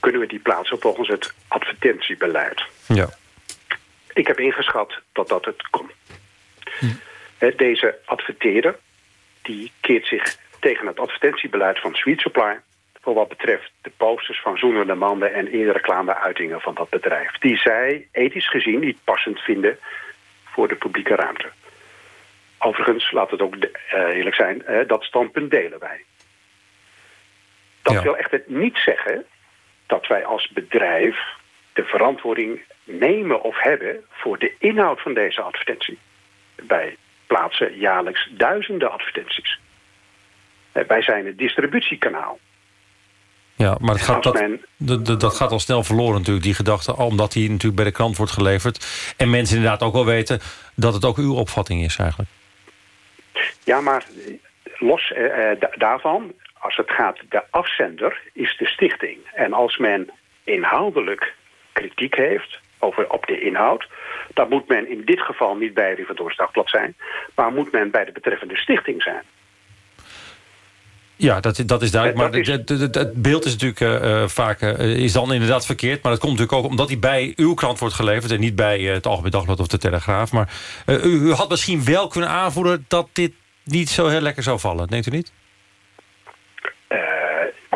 kunnen we die plaatsen volgens het advertentiebeleid. Ja. Ik heb ingeschat dat dat het kon. Hm. Deze adverteerder die keert zich tegen het advertentiebeleid van Sweet Supply voor wat betreft de posters van zoenende mannen en eerdere reclameuitingen van dat bedrijf. Die zij ethisch gezien niet passend vinden voor de publieke ruimte. Overigens, laat het ook uh, eerlijk zijn, uh, dat standpunt delen wij. Dat ja. wil echt niet zeggen dat wij als bedrijf de verantwoording nemen of hebben voor de inhoud van deze advertentie. Wij plaatsen jaarlijks duizenden advertenties. Uh, wij zijn een distributiekanaal. Ja, maar het gaat, dat, dat, dat gaat al snel verloren natuurlijk, die gedachte. Omdat die natuurlijk bij de krant wordt geleverd. En mensen inderdaad ook wel weten dat het ook uw opvatting is eigenlijk. Ja, maar los eh, daarvan, als het gaat, de afzender is de stichting. En als men inhoudelijk kritiek heeft over, op de inhoud... dan moet men in dit geval niet bij Riverdors Dagblad zijn... maar moet men bij de betreffende stichting zijn. Ja, dat, dat is duidelijk. Maar het, het beeld is natuurlijk uh, vaak uh, is dan inderdaad verkeerd. Maar dat komt natuurlijk ook omdat hij bij uw krant wordt geleverd... en niet bij uh, het Algemeen Dagblad of de Telegraaf. Maar u, u, had misschien wel kunnen aanvoeren... dat dit niet zo heel lekker zou vallen. Denkt u niet?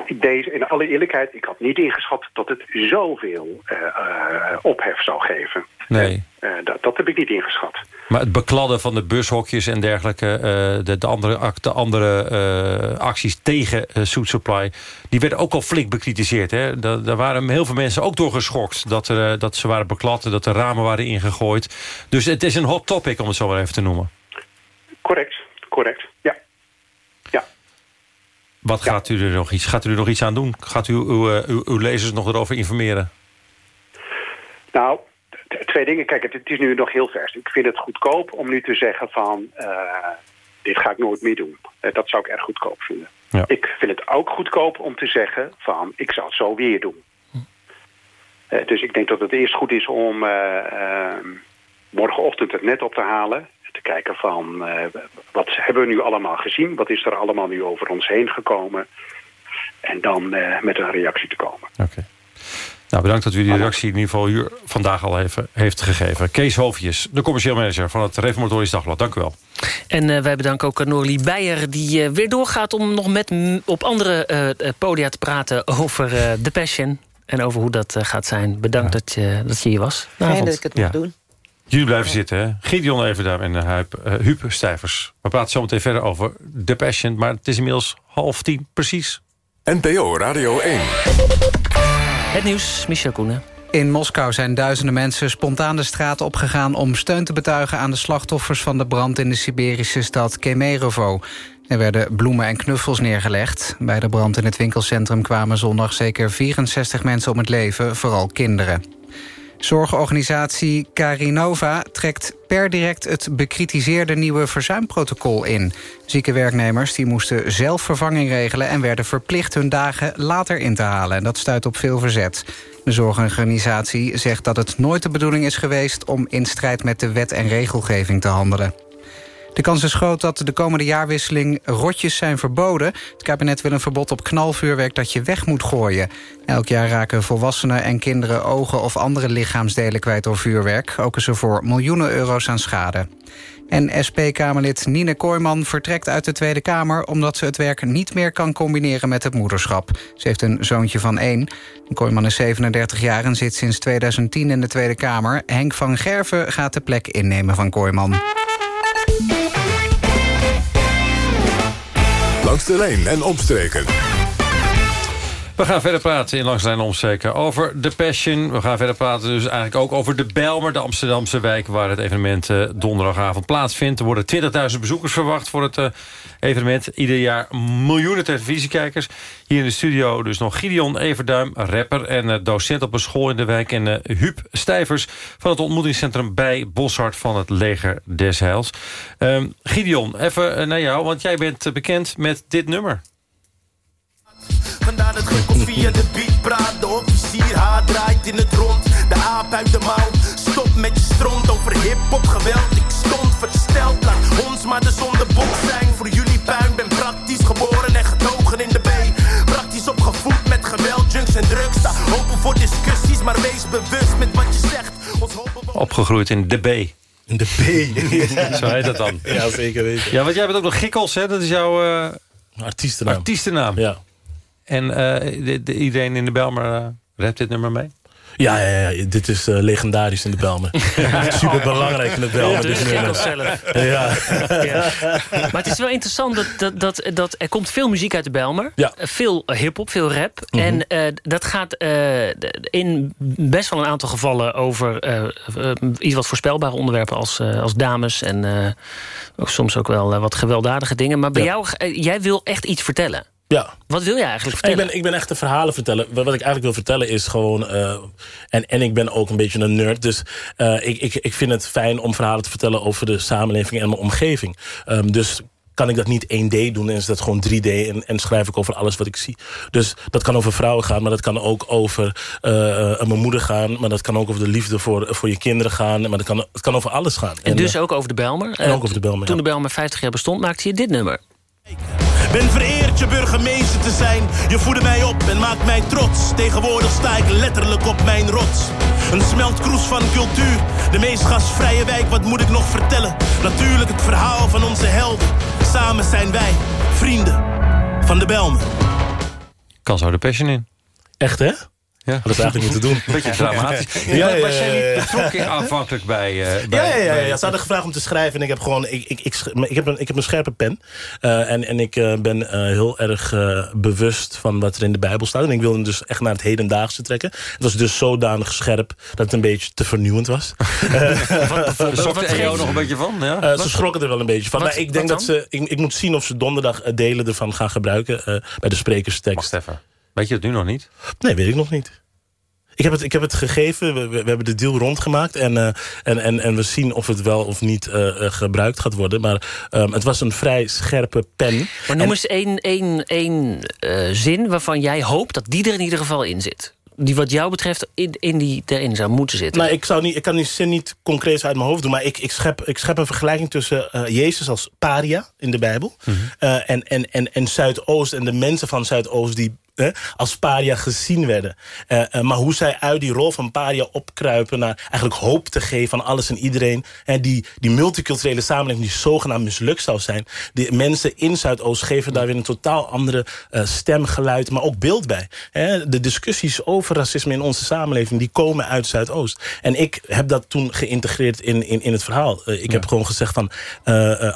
Deze, in alle eerlijkheid, ik had niet ingeschat dat het zoveel uh, uh, ophef zou geven. Nee. Uh, dat, dat heb ik niet ingeschat. Maar het bekladden van de bushokjes en dergelijke... de, de andere, de andere acties tegen Suit Supply... die werden ook al flink bekritiseerd. Hè? Daar, daar waren heel veel mensen ook door geschokt... Dat, er, dat ze waren beklad, dat de ramen waren ingegooid. Dus het is een hot topic, om het zo maar even te noemen. Correct, correct, ja. Wat gaat u er nog iets, gaat u er nog iets aan doen? Gaat u uw, uw, uw lezers nog erover informeren? Nou, twee dingen. Kijk, het, is nu nog heel vers. Ik vind het goedkoop om nu te zeggen van... Uh, dit ga ik nooit meer doen. Uh, dat zou ik erg goedkoop vinden. Ja. Ik vind het ook goedkoop om te zeggen van... ik zal het zo weer doen. Uh, dus ik denk dat het eerst goed is om morgenochtend het net op te halen te kijken van uh, wat hebben we nu allemaal gezien? Wat is er allemaal nu over ons heen gekomen? En dan uh, met een reactie te komen. Oké. Okay. Nou, bedankt dat u die reactie in ieder geval hier vandaag al even heeft gegeven. Kees Hoofdjes, de commercieel manager van het Reformatorisch Dagblad. Dank u wel. En uh, wij bedanken ook Norlie Beijer... die weer doorgaat om nog met op andere podia te praten... over The Passion en over hoe dat gaat zijn. Bedankt ja. dat, je, dat je hier was. Fijn dat ik het mag ja. doen. Jullie blijven zitten, hè? Gideon Everduim en uh, Huip, uh, Huub Stijvers. We praten zo meteen verder over The Passion... maar het is inmiddels half tien, precies. NPO Radio 1. Het nieuws, Michel Koenen. In Moskou zijn duizenden mensen spontaan de straat opgegaan... om steun te betuigen aan de slachtoffers van de brand... in de Siberische stad Kemerovo. Er werden bloemen en knuffels neergelegd. Bij de brand in het winkelcentrum kwamen zondag zeker 64 mensen om het leven, vooral kinderen. Zorgorganisatie Carinova trekt per direct het bekritiseerde nieuwe verzuimprotocol in. Zieke werknemers die moesten zelf vervanging regelen... en werden verplicht hun dagen later in te halen. En dat stuit op veel verzet. De zorgorganisatie zegt dat het nooit de bedoeling is geweest... om in strijd met de wet en regelgeving te handelen. De kans is groot dat de komende jaarwisseling rotjes zijn verboden. Het kabinet wil een verbod op knalvuurwerk dat je weg moet gooien. Elk jaar raken volwassenen en kinderen ogen of andere lichaamsdelen kwijt door vuurwerk. Ook is er voor miljoenen euro's aan schade. En SP-Kamerlid Nine Kooijman vertrekt uit de Tweede Kamer... omdat ze het werk niet meer kan combineren met het moederschap. Ze heeft een zoontje van één. Kooijman is 37 jaar en zit sinds 2010 in de Tweede Kamer. Henk van Gerven gaat de plek innemen van Kooijman. Langs de en omstreken. We gaan verder praten in Langs de Lijn Omstreken over The Passion. We gaan verder praten dus eigenlijk ook over de Bijlmer, de Amsterdamse wijk... waar het evenement uh, donderdagavond plaatsvindt. Er worden 20.000 bezoekers verwacht voor het uh, evenement. Ieder jaar miljoenen televisiekijkers. Hier in de studio dus nog Gideon Everduim, rapper... en uh, docent op een school in de wijk. En Huub Stijvers van het ontmoetingscentrum bij Boshart van het Leger des Heils. Ehm, Gideon, even naar jou, want jij bent bekend met dit nummer. Vandaar het druk via de beat praat. De officier haar draait in het rond. De aap uit de mouw. Stop met je stront over hip-hop geweld. Ik stond versteld. Laat ons maar de zondebok zijn. Voor jullie puin ben praktisch geboren en getogen in de B. Praktisch opgevoed met geweld, junks en drugs. Sta open voor discussies, maar wees bewust met wat je zegt. Ons Opgegroeid in de B. In de B. *laughs* Zo heet dat dan. Ja, zeker weten. Ja, want jij bent ook nog Gikkels, hè? Dat is jouw... Uh, artiestennaam. Artiestennaam. Ja. En uh, de, de, iedereen in de Belmer uh, rapt dit nummer mee? Ja, ja, ja, dit is uh, legendarisch in de Belmer. *laughs* Super belangrijk in de Belmer. Ja, dus dit zelf. Ja. ja. Maar het is wel interessant dat, dat, dat, dat er komt veel muziek uit de Belmer. Ja. Veel hip-hop, veel rap. Mhm. En uh, dat gaat uh, in best wel een aantal gevallen over iets wat voorspelbare onderwerpen als, als dames. En ook soms ook wel wat gewelddadige dingen. Maar bij jou, jij wil echt iets vertellen. Ja. Wat wil je eigenlijk vertellen? Ik ben, ik ben echt de verhalen vertellen. Wat ik eigenlijk wil vertellen is gewoon... Uh, en, en ik ben ook een beetje een nerd. Dus uh, ik, ik, ik vind het fijn om verhalen te vertellen... over de samenleving en mijn omgeving. Um, dus kan ik dat niet 1D doen en is dat gewoon 3D... En, en schrijf ik over alles wat ik zie. Dus dat kan over vrouwen gaan, maar dat kan ook over uh, mijn moeder gaan... maar dat kan ook over de liefde voor, voor je kinderen gaan... maar dat kan, het kan over alles gaan. En, en dus ook over de Belmer? En ook over de Belmer, Toen ja. de Belmer 50 jaar bestond, maakte je dit nummer. Ben vereerd je burgemeester te zijn. Je voedde mij op en maakt mij trots. Tegenwoordig sta ik letterlijk op mijn rots. Een smeltkroes van cultuur. De meest gastvrije wijk, wat moet ik nog vertellen? Natuurlijk het verhaal van onze helden. Samen zijn wij vrienden van de Belmen. Kan zo de passion in. Echt, hè? Ja. Dat is eigenlijk moeten doen. Beetje dramatisch. Ja, ja, ja, Was jij ja. niet betrokken aanvankelijk bij... eh, bij Ja, ja, ja. Ze hadden gevraagd om te schrijven en ik heb gewoon... Ik, ik, ik, ik, heb, een, ik heb een scherpe pen. Eh, en, en ik eh, ben eh, heel erg bewust van wat er in de Bijbel staat. En ik wilde hem dus echt naar het hedendaagse trekken. Het was dus zodanig scherp dat het een beetje te vernieuwend was. *laughs* Schrok de EO nog een beetje van? Ja? Ze Wat? schrokken er wel een beetje van. Wat- Maar ik denk wat dat ze. Ik, ik moet zien of ze donderdag delen ervan gaan gebruiken eh, bij de sprekerstekst. Wacht even. Weet je het nu nog niet? Nee, weet ik nog niet. Ik heb het, ik heb het gegeven, we, we- hebben de deal rondgemaakt... En, eh, en, en, en we zien of het wel of niet eh, eh, gebruikt gaat worden. Maar ehm, het was een vrij scherpe pen. Maar noem eens één, één, één eh, zin waarvan jij hoopt dat die er in ieder geval in zit. Die wat jou betreft in, in die erin zou moeten zitten. Nou, ik, zou niet, ik kan die zin niet concreet uit mijn hoofd doen... maar ik, ik, schep, ik schep een vergelijking tussen eh, Jezus als paria in de Bijbel... eh, en, en, en, en Zuidoost en de mensen van Zuidoost... die als paria gezien werden. Eh, eh, maar hoe zij uit die rol van paria opkruipen... naar eigenlijk hoop te geven aan alles en iedereen. En die, die multiculturele samenleving die zogenaamd mislukt zou zijn... die mensen in Zuidoost geven daar weer een totaal andere eh, stem, geluid... maar ook beeld bij. Hè, de discussies over racisme in onze samenleving... die komen uit Zuidoost. En ik heb dat toen geïntegreerd in, in, in het verhaal. Ik heb gewoon gezegd van...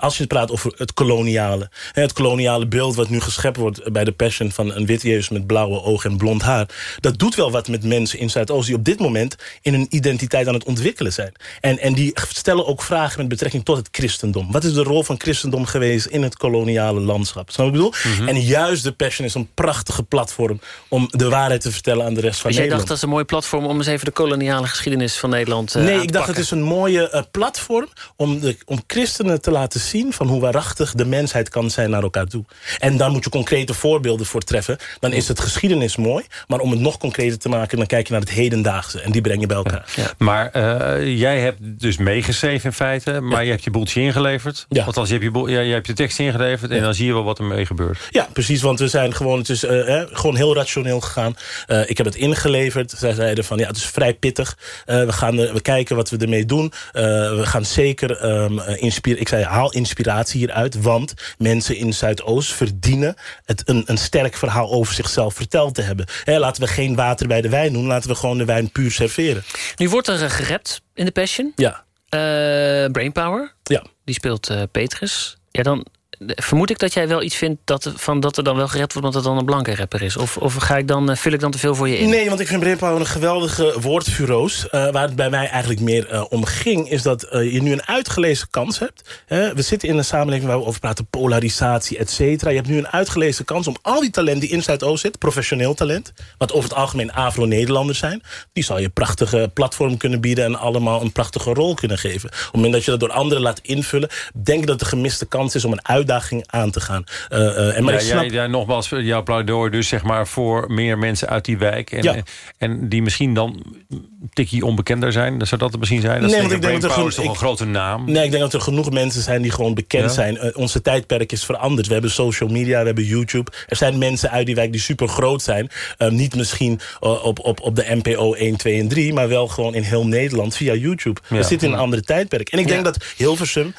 als je praat over het koloniale... hè, het koloniale beeld wat nu geschept wordt bij de Passion... van een wit Jezus met blauwe ogen en blond haar... dat doet wel wat met mensen in Zuidoost... die op dit moment in hun identiteit aan het ontwikkelen zijn. En, en die stellen ook vragen met betrekking tot het christendom. Wat is de rol van christendom geweest in het koloniale landschap? Snap ik bedoel? En juist de Passion is een prachtige platform... om de waarheid te vertellen aan de rest van dus jij Nederland. dacht dat is een mooi platform om eens even de koloniale geschiedenis van Nederland eh, Nee, aan ik te dacht het is een mooie eh, platform om, de, om christenen te laten zien... van hoe waarachtig de mensheid kan zijn naar elkaar toe. En daar moet je concrete voorbeelden voor treffen. Dan is het geschiedenis mooi, maar om het nog concreter te maken... dan kijk je naar het hedendaagse en die breng je bij elkaar. Maar eh, jij hebt dus meegeschreven in feite, maar je hebt je boeltje ingeleverd. Ja. Althans, je hebt je, boel, ja, je hebt je tekst ingeleverd en dan zie je wel wat er mee gebeurt. Ja, precies, want we zijn gewoon, het is, eh, gewoon heel rationeel gegaan. Eh, ik heb het ingeleverd. Zij zeiden van, ja, het is vrij pittig. We, gaan er- we kijken wat we ermee doen. We gaan zeker ehm inspireren. Ik zei, haal inspiratie hieruit. Want mensen in Zuidoost verdienen het een, een sterk verhaal over zichzelf verteld te hebben. Hè, laten we geen water bij de wijn doen. Laten we gewoon de wijn puur serveren. Nu wordt er eh, gerept in de Passion. Ja. Eh, Brainpower. Ja. Die speelt eh, Petrus. Ja, dan vermoed ik dat jij wel iets vindt dat, van dat er dan wel gerept wordt... omdat het dan een blanke rapper is. Of, of ga ik dan, eh, vul ik dan te veel voor je in? Nee, want ik vind Brainpower een geweldige woordfuroos. Eh, waar het bij mij eigenlijk meer eh, om ging... is dat je nu een uitgelezen kans hebt. We zitten in een samenleving waar we over praten... polarisatie, et cetera. Je hebt nu een uitgelezen kans om al die talent die in Zuidoost zit... professioneel talent, wat over het algemeen Afro-Nederlanders zijn... die zal je prachtige platform kunnen bieden... en allemaal een prachtige rol kunnen geven. Op het moment dat je dat door anderen laat invullen... denk ik dat de gemiste kans is om een uitdaging aan te gaan. Eh, eh, en maar ja, ik snap... jij, jij, nogmaals, jouw pleidooi dus zeg maar voor meer mensen uit die wijk. En, Ja. en die misschien dan tikkie onbekender zijn. Zou dat het misschien zijn? Dat Nee, want ik denk dat er Brainpower is toch een grote naam. Nee, ik denk dat er genoeg mensen zijn die gewoon bekend Ja? zijn. Eh, onze tijdperk is veranderd. We hebben social media, we hebben YouTube. Er zijn mensen uit die wijk die super groot zijn. Eh, niet misschien eh, op, op, op de NPO 1, 2 en 3... maar wel gewoon in heel Nederland via YouTube. We zitten in een andere tijdperk. En ik denk dat Hilversum eh,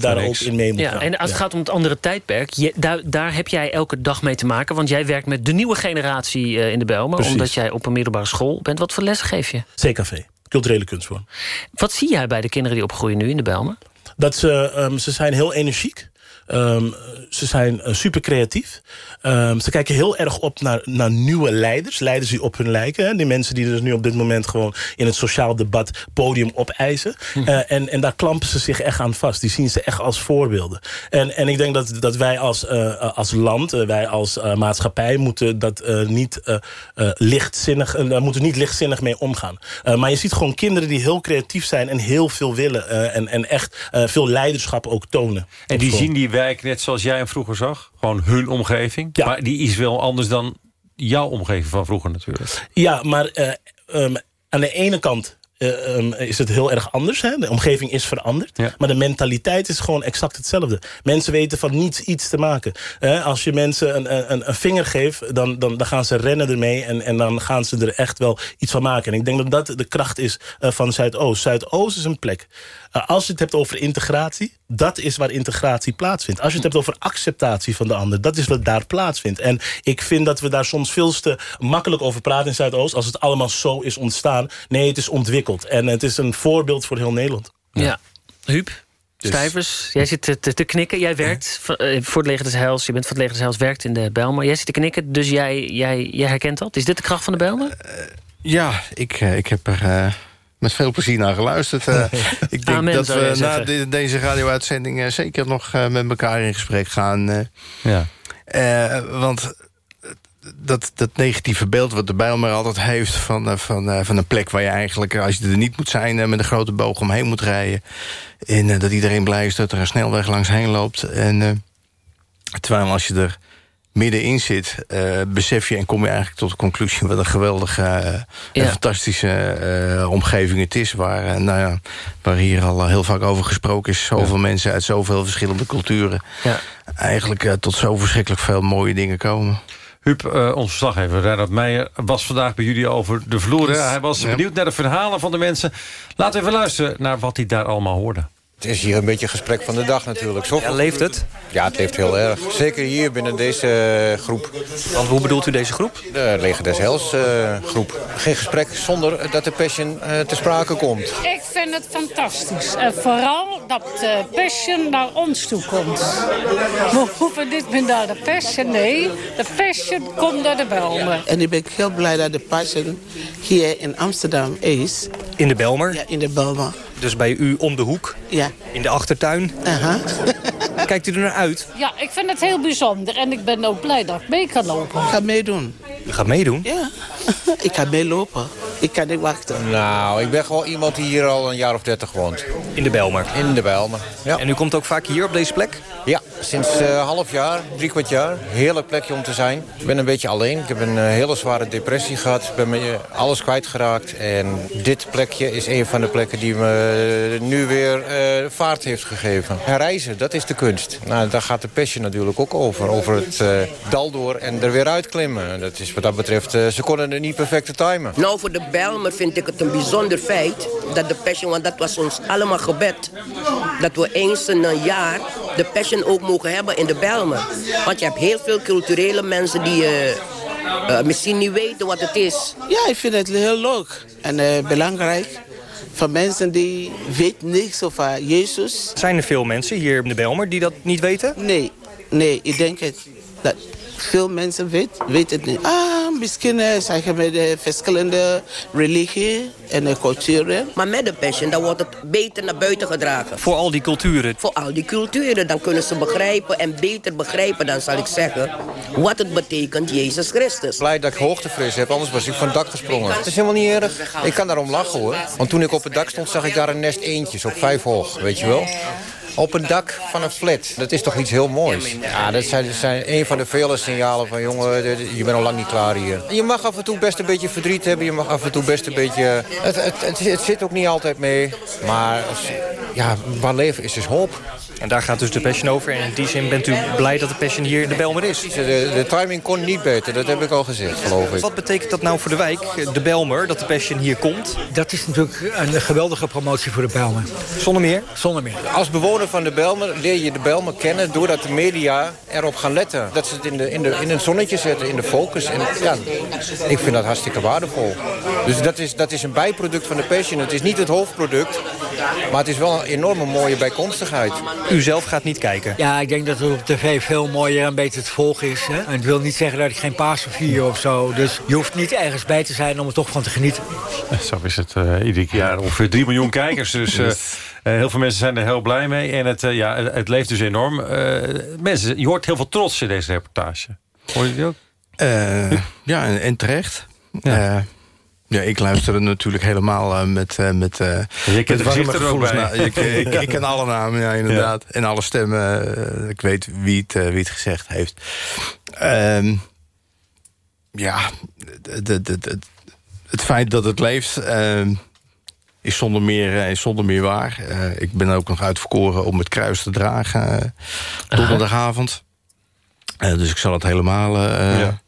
daar ook in mee moet Ja, gaan. en als het Ja. gaat om het andere tijdperk... Je, daar, daar heb jij elke dag mee te maken. Want jij werkt met de nieuwe generatie eh, in de Bijlmer. Precies. Omdat jij op een middelbare school bent. Wat voor les geef je? CKV, culturele kunstvorm. Wat zie jij bij de kinderen die opgroeien nu in de Bijlmer? Dat ze, ehm, ze zijn heel energiek. Ehm, ze zijn eh, super creatief. Ehm, ze kijken heel erg op naar, naar nieuwe leiders. Leiders die op hun lijken. Hè? Die mensen die dus nu op dit moment gewoon in het sociaal debat podium opeisen. Eh, en, en daar klampen ze zich echt aan vast. Die zien ze echt als voorbeelden. En, en ik denk dat, dat wij als, eh, als land, wij als maatschappij... moeten dat niet lichtzinnig, daar moeten niet lichtzinnig mee omgaan. Maar je ziet gewoon kinderen die heel creatief zijn en heel veel willen. en, en echt veel leiderschap ook tonen. En die zien die wijk net zoals jij hem vroeger zag. Gewoon hun omgeving. Maar die is wel anders dan jouw omgeving van vroeger natuurlijk. Ja, maar eh, ehm, aan de ene kant eh, ehm, is het heel erg anders. Hè? De omgeving is veranderd. Maar de mentaliteit is gewoon exact hetzelfde. Mensen weten van niets iets te maken. Eh, als je mensen een, een, een vinger geeft, dan, dan, dan gaan ze rennen ermee... En, en dan gaan ze er echt wel iets van maken. En ik denk dat dat de kracht is eh, van Zuidoost. Zuidoost is een plek. Als je het hebt over integratie... dat is waar integratie plaatsvindt. Als je het hebt over acceptatie van de ander... dat is wat daar plaatsvindt. En ik vind dat we daar soms veel te makkelijk over praten in Zuidoost... als het allemaal zo is ontstaan. Nee, het is ontwikkeld. En het is een voorbeeld voor heel Nederland. Ja. Huub, Stijvers, jij zit te, te, knikken. Jij werkt eh, voor het Leger des Heils. Je bent voor het Leger des Heils, werkt in de Bijlmer. Jij zit te knikken, dus jij, jij, jij herkent dat. Is dit de kracht van de Bijlmer? Ja, ik, eh, ik heb er eh, met veel plezier naar geluisterd. Eh, *laughs* ik denk Amen, dat we na de- deze radio-uitzending... eh, zeker nog eh, met elkaar in gesprek gaan. Ja. Want dat, dat negatieve beeld wat de Bijlmer altijd heeft... Van, van, van een plek waar je eigenlijk, als je er niet moet zijn... met een grote boog omheen moet rijden. En dat iedereen blij is dat er een snelweg langs heen loopt. En, terwijl als je er middenin zit, eh, besef je en kom je eigenlijk tot de conclusie... wat een geweldige eh, en fantastische eh, omgeving het is... Waar, nou ja, waar hier al heel vaak over gesproken is. Zoveel mensen uit zoveel verschillende culturen... Ja. eigenlijk eh, tot zo verschrikkelijk veel mooie dingen komen. Huub, eh onze verslaggever Reinhard Meijer was vandaag bij jullie over de vloer. hè? Hij was Ja. benieuwd naar de verhalen van de mensen. Laten we even luisteren naar wat hij daar allemaal hoorde. Het is hier een beetje gesprek van de dag natuurlijk. Zo Ja, leeft het? Ja, het leeft heel erg. Zeker hier binnen deze eh, groep. Want hoe bedoelt u deze groep? De Leger des Heils eh, groep. Geen gesprek zonder dat de passion eh, te sprake komt. Ik vind het fantastisch. En vooral dat de passion naar ons toe komt. We hoeven niet meer naar de passion, nee. De passion komt naar de Belmen. En ik ben heel blij dat de Passion hier in Amsterdam is. In de Belmer? Ja, in de Belmer. Dus bij u om de hoek? Ja. In de achtertuin? *laughs* Kijkt u er naar uit? Ja, ik vind het heel bijzonder. En ik ben ook blij dat ik mee kan lopen. Ik ga meedoen. U gaat meedoen? Ja. *laughs* ik ga meelopen. Ik kan niet wachten. Nou, ik ben gewoon iemand die hier al een jaar of dertig woont. In de Belmer? In de Bijlmer, ja. En u komt ook vaak hier op deze plek? Ja, sinds eh half jaar, drie kwart jaar. Heerlijk plekje om te zijn. Ik ben een beetje alleen. Ik heb een eh, hele zware depressie gehad. Ik ben me, eh, alles kwijtgeraakt. En dit plekje is een van de plekken die me nu weer eh, vaart heeft gegeven. En reizen, dat is de kunst. Nou, daar gaat de passion natuurlijk ook over. Over het eh, dal door en er weer uitklimmen. Dat is wat dat betreft, eh, ze konden het niet perfecte timen. Nou, voor de Bijlmer vind ik het een bijzonder feit dat de Passion, want dat was ons allemaal gebed, dat we eens in een jaar de Passion ook mogen hebben in de Bijlmer. Want je hebt heel veel culturele mensen die eh, eh, misschien niet weten wat het is. Ja, ik vind het heel leuk en eh, belangrijk. Voor mensen die weten niks over Jezus. Zijn er veel mensen hier in de Belmer die dat niet weten? Nee, nee, ik denk het, dat veel mensen weten weet het niet. Ah, misschien eh, zijn ze met de verschillende religie en eh, culturen. Maar met de Passion, dan wordt het beter naar buiten gedragen. Voor al die culturen? Voor al die culturen, dan kunnen ze begrijpen en beter begrijpen, dan zal ik zeggen, wat het betekent Jezus Christus. Blij dat ik hoogtevrees heb, anders was ik van het dak gesprongen. Het is helemaal niet erg. Ik kan daarom lachen hoor. Want toen ik op het dak stond, zag ik daar een nest eentjes op vijf hoog, weet je wel. Op het dak van een flat. Dat is toch iets heel moois. Ja, dat zijn, dat zijn een van de vele signalen van... jongen, je bent al lang niet klaar hier. Je mag af en toe best een beetje verdriet hebben. Je mag af en toe best een beetje... Het, het, het, het zit ook niet altijd mee. Maar ja, waar leven is dus hoop. En daar gaat dus de Passion over. En in die zin bent u blij dat de Passion hier in de Belmer is? De, de timing kon niet beter, dat heb ik al gezegd, geloof ik. Wat betekent dat nou voor de wijk, de Belmer, dat de Passion hier komt? Dat is natuurlijk een geweldige promotie voor de Bijlmer. Zonder meer? Zonder meer. Als bewoner van de Belmer leer je de Belmer kennen... doordat de media erop gaan letten. Dat ze het in, de, in, de, in het zonnetje zetten, in de focus. En ja, ik vind dat hartstikke waardevol. Dus dat is, dat is een bijproduct van de Passion. Het is niet het hoofdproduct, maar het is wel een enorme mooie bijkomstigheid. U zelf gaat niet kijken? Ja, ik denk dat het op tv veel mooier en beter te volgen is. Hè? En het wil niet zeggen dat ik geen Pasen vier of zo. Dus je hoeft niet ergens bij te zijn om er toch van te genieten. Zo is het eh ieder jaar ongeveer 3 miljoen kijkers. Dus *laughs* eh, eh, heel veel mensen zijn er heel blij mee. En het, eh, ja, het, het leeft dus enorm. Eh, mensen, je hoort heel veel trots in deze reportage. Hoor je die ook? Eh, ja, en, en terecht. Ja. Ja, ik luisterde natuurlijk helemaal eh, met, eh, met, eh Je met warme gevoelens. ik, *laughs* ik, ik ken alle namen, ja, inderdaad. En alle stemmen. ik weet wie het, wie het gezegd heeft. Ehm, ja, het feit dat het leeft... ehm, is zonder meer, is zonder meer waar. Ik ben ook nog uitverkoren om het kruis te dragen donderdagavond. Dus ik zal het helemaal... Ja.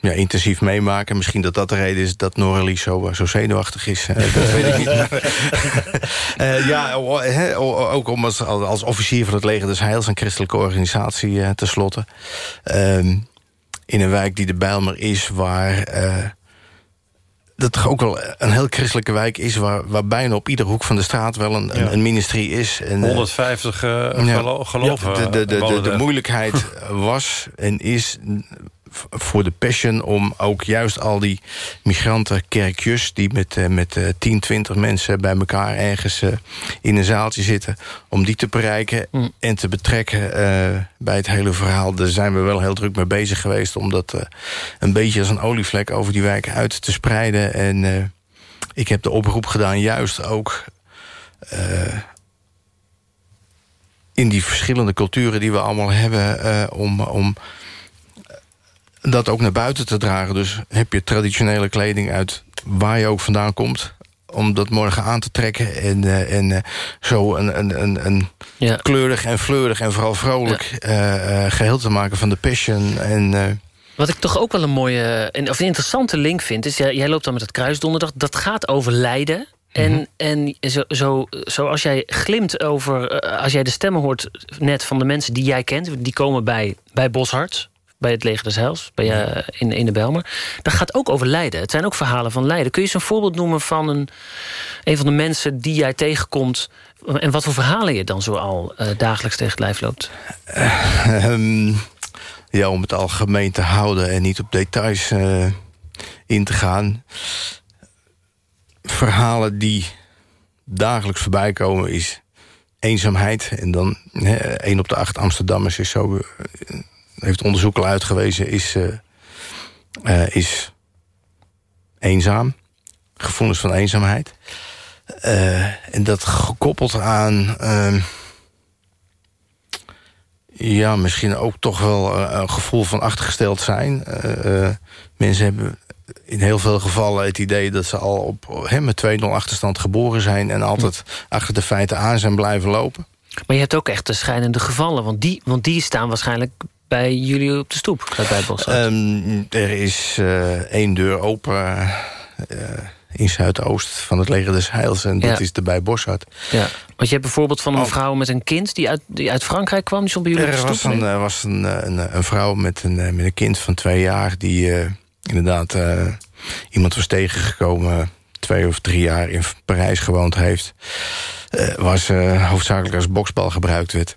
Eh, ja, intensief meemaken. Misschien dat dat de reden is dat Noralie zo, zo zenuwachtig is. dat weet ik niet. uh, *laughs* *laughs* ja, he, ook om als, als officier van het leger des Heils... een christelijke organisatie uh, tenslotte. Uh, in een wijk die de Bijlmer is, waar dat toch ook wel een heel christelijke wijk is... waar, waar bijna op ieder hoek van de straat wel een, ja. een ministerie is. En, 150 uh, gelo geloven. De, de, de, de, moeilijkheid *laughs* was en is voor de Passion om ook juist al die migrantenkerkjes... die met, uh, met uh, 10, 20 mensen bij elkaar ergens uh, in een zaaltje zitten... om die te bereiken mm. en te betrekken uh, bij het hele verhaal. Daar zijn we wel heel druk mee bezig geweest... om dat een beetje als een olievlek over die wijken uit te spreiden. En ik heb de oproep gedaan juist ook in die verschillende culturen die we allemaal hebben... Uh, om, om dat ook naar buiten te dragen. Dus heb je traditionele kleding uit waar je ook vandaan komt om dat morgen aan te trekken en, uh, en uh, zo een, een, een, een ja. kleurig en fleurig en vooral vrolijk ja. uh, geheel te maken van de passion. En, Wat ik toch ook wel een mooie of een interessante link vind... is jij, jij loopt dan met het kruisdonderdag. Dat gaat over lijden. En, mm -hmm. en zo, zo, zoals jij glimt over... als jij de stemmen hoort net van de mensen die jij kent... die komen bij, bij Boshart bij het Leger des Heils, bij, uh, in, in de Belmer. Dat gaat ook over lijden. Het zijn ook verhalen van lijden. Kun je eens een voorbeeld noemen van een, een van de mensen die jij tegenkomt... en wat voor verhalen je dan zo al uh, dagelijks tegen het lijf loopt? Uh, um, ja, om het algemeen te houden en niet op details in te gaan. Verhalen die dagelijks voorbij komen is eenzaamheid. En dan één op de acht Amsterdammers is zo heeft onderzoek al uitgewezen, is, uh, uh, is eenzaam. Gevoelens van eenzaamheid. Uh, en dat gekoppeld aan... Ehm, ja, misschien ook toch wel een gevoel van achtergesteld zijn. mensen hebben in heel veel gevallen het idee dat ze al op hem met 2-0 achterstand geboren zijn... en altijd achter de feiten aan zijn blijven lopen. Maar je hebt ook echt de schijnende gevallen. Want die, want die staan waarschijnlijk bij jullie op de stoep bij Bos? Um, er is uh, één deur open uh, in Zuidoost van het leger des Heils. En dat is de bij Boshart. Ja. Want je hebt bijvoorbeeld van een oh. vrouw met een kind... die uit, die uit Frankrijk kwam, die stond bij jullie er? Er was, een, was een, een, een, vrouw met een, met een kind van twee jaar... die inderdaad iemand was tegengekomen... twee of drie jaar in Parijs gewoond heeft... waar ze hoofdzakelijk als boksbal gebruikt werd...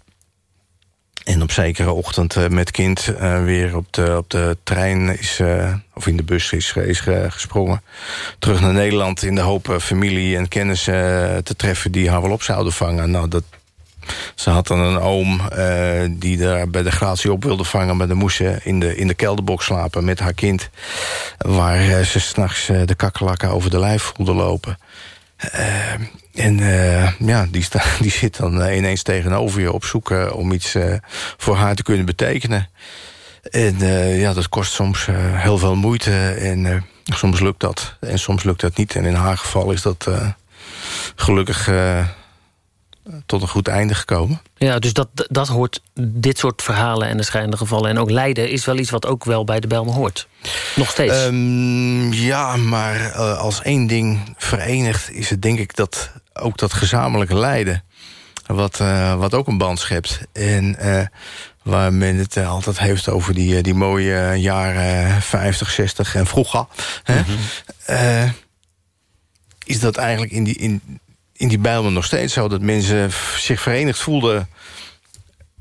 En op zekere ochtend uh, met kind uh, weer op de, op de trein is, uh, of in de bus is, is gesprongen. Terug naar Nederland in de hoop familie en kennissen te treffen die haar wel op zouden vangen. Nou, dat, ze had dan een oom die daar bij de gratie op wilde vangen... maar dan moest ze in de, in de kelderbox slapen met haar kind... waar ze s'nachts de kakkelakken over de lijf voelde lopen. En uh, ja, die, sta, *laughs* die zit dan uh, ineens tegenover je op zoek uh, om iets voor haar te kunnen betekenen. En ja, dat kost soms heel veel moeite en soms lukt dat en soms lukt dat niet. En in haar geval is dat gelukkig tot een goed einde gekomen. Ja, dus dat, dat hoort, dit soort verhalen en de schrijnende gevallen... en ook lijden is wel iets wat ook wel bij de Belmen hoort. Nog steeds. Um, ja, maar als één ding verenigt is het denk ik dat ook dat gezamenlijke lijden. Wat, uh, wat ook een band schept. En uh, waar men het uh, altijd heeft over die, die mooie jaren 50, 60 en vroeger. Mm -hmm. is dat eigenlijk in die, in, in die Bijbel nog steeds zo... dat mensen zich verenigd voelden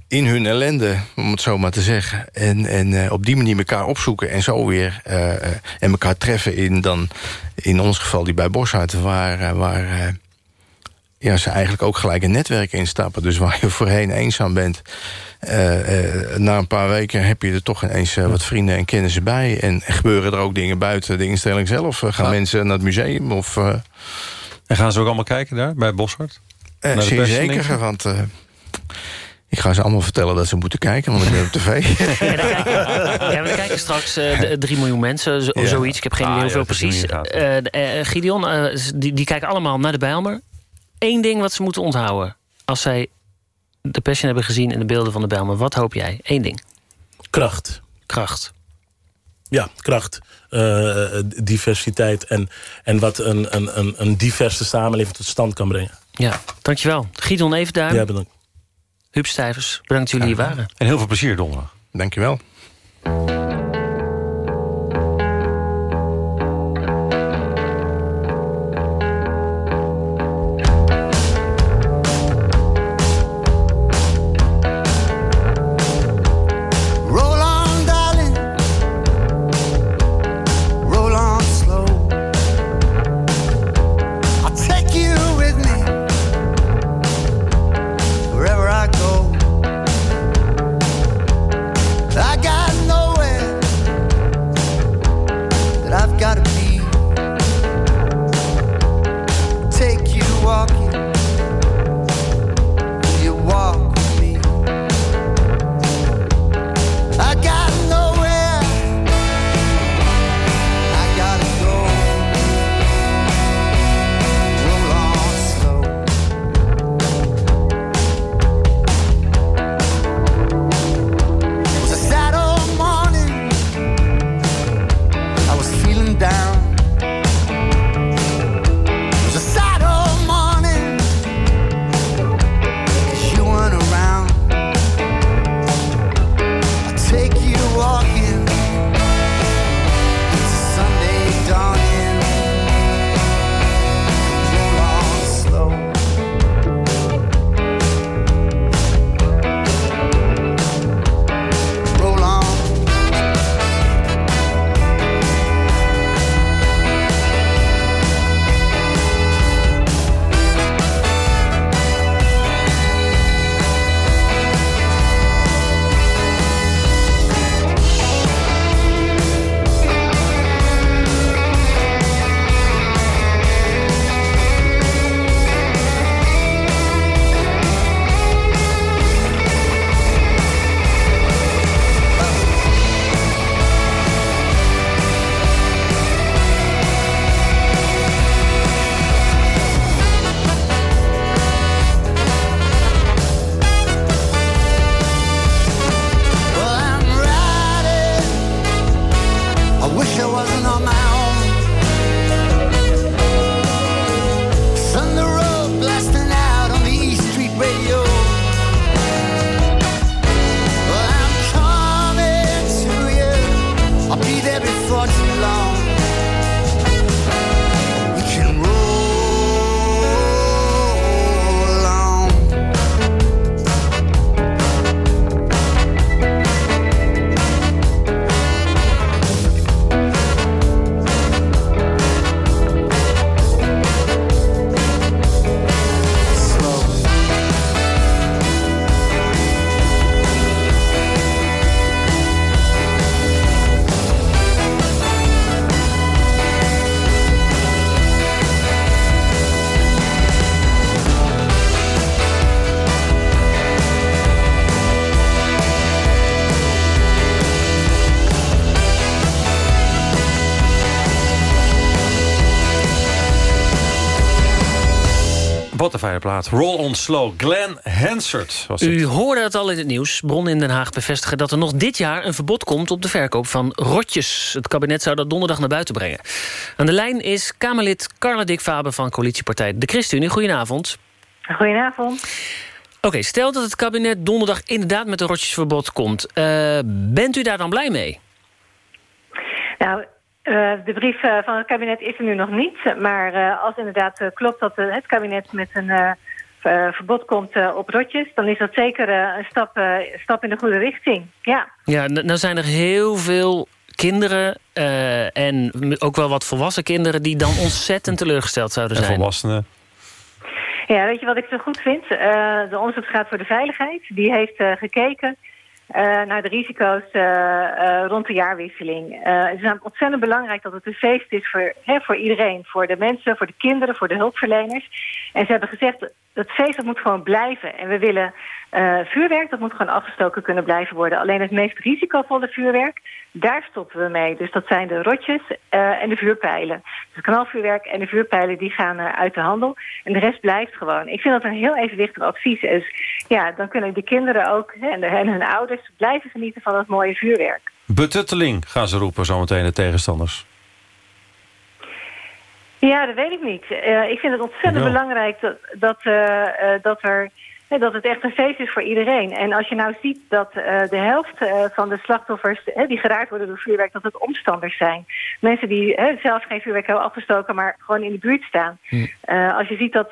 in hun ellende, om het zo maar te zeggen. En, en op die manier elkaar opzoeken en zo weer... en elkaar treffen in dan, in ons geval die bij Boshart... waar, waar ja, ze eigenlijk ook gelijk een netwerk instappen. Dus waar je *laughs* voorheen eenzaam bent... Uh, uh, na een paar weken heb je er toch ineens uh, wat vrienden en kennissen bij. En gebeuren er ook dingen buiten de instelling zelf? gaan ja. mensen naar het museum? Of, en gaan ze ook allemaal kijken daar, bij Boshart? zeer zeker, want... ik ga ze allemaal vertellen dat ze moeten kijken, want ik ben op tv. *laughs* ja, kijken, ja, we kijken straks 3 miljoen mensen, zo, ja. zoiets. Ik heb geen idee ah, hoeveel precies. Gideon, die, die kijken allemaal naar de Bijlmer één ding wat ze moeten onthouden... als zij de Passion hebben gezien in de beelden van de Bijlmer. Wat hoop jij? Eén ding. Kracht. Kracht. ja, kracht, eh, diversiteit... en, en wat een, een, een, een diverse samenleving tot stand kan brengen. Ja, dankjewel. Gideon Evenduin. Ja, bedankt. Huub Stijvers, bedankt dat jullie hier waren. En heel veel plezier donderdag. Dankjewel. Roll on slow. Glenn Hansard was het. U hoorde het al in het nieuws. Bronnen in Den Haag bevestigen dat er nog dit jaar een verbod komt... op de verkoop van rotjes. Het kabinet zou dat donderdag naar buiten brengen. Aan de lijn is Kamerlid Carla Dick Faber van coalitiepartij De ChristenUnie. Goedenavond. Goedenavond. Oké, stel dat het kabinet donderdag inderdaad met een rotjesverbod komt. Eh, bent u daar dan blij mee? Nou, eh, de brief eh, van het kabinet is er nu nog niet. Maar eh, als inderdaad klopt dat het kabinet met een verbod komt eh, op rotjes... dan is dat zeker een stap, eh, stap in de goede richting. Ja. Ja, nou zijn er heel veel kinderen eh, en ook wel wat volwassen kinderen... die dan ontzettend teleurgesteld zouden En zijn. volwassenen. Ja, weet je wat ik zo goed vind? Eh, de Onderzoeksraad voor de Veiligheid die heeft eh, gekeken eh, naar de risico's eh, eh, rond de jaarwisseling. Het is ontzettend belangrijk dat het een feest is voor, hè, voor iedereen. Voor de mensen, voor de kinderen, voor de hulpverleners. En ze hebben gezegd, dat feest dat moet gewoon blijven. En we willen vuurwerk, dat moet gewoon afgestoken kunnen blijven worden. Alleen het meest risicovolle vuurwerk, daar stoppen we mee. Dus dat zijn de rotjes en de vuurpijlen. Dus knalvuurwerk en de vuurpijlen die gaan uit de handel. En de rest blijft gewoon. Ik vind dat een heel evenwichtig advies. Dus ja, dan kunnen de kinderen ook en, hun ouders blijven genieten van dat mooie vuurwerk. betutteling, gaan ze roepen zometeen de tegenstanders. Ja, dat weet ik niet. Eh, ik vind het ontzettend belangrijk dat, dat, eh, eh, dat, er, dat het echt een feest is voor iedereen. En als je nou ziet dat eh, de helft eh, van de slachtoffers hè, die geraakt worden door vuurwerk, dat het omstanders zijn. Mensen die hè, zelf geen vuurwerk hebben afgestoken, maar gewoon in de buurt staan. Eh, als je ziet dat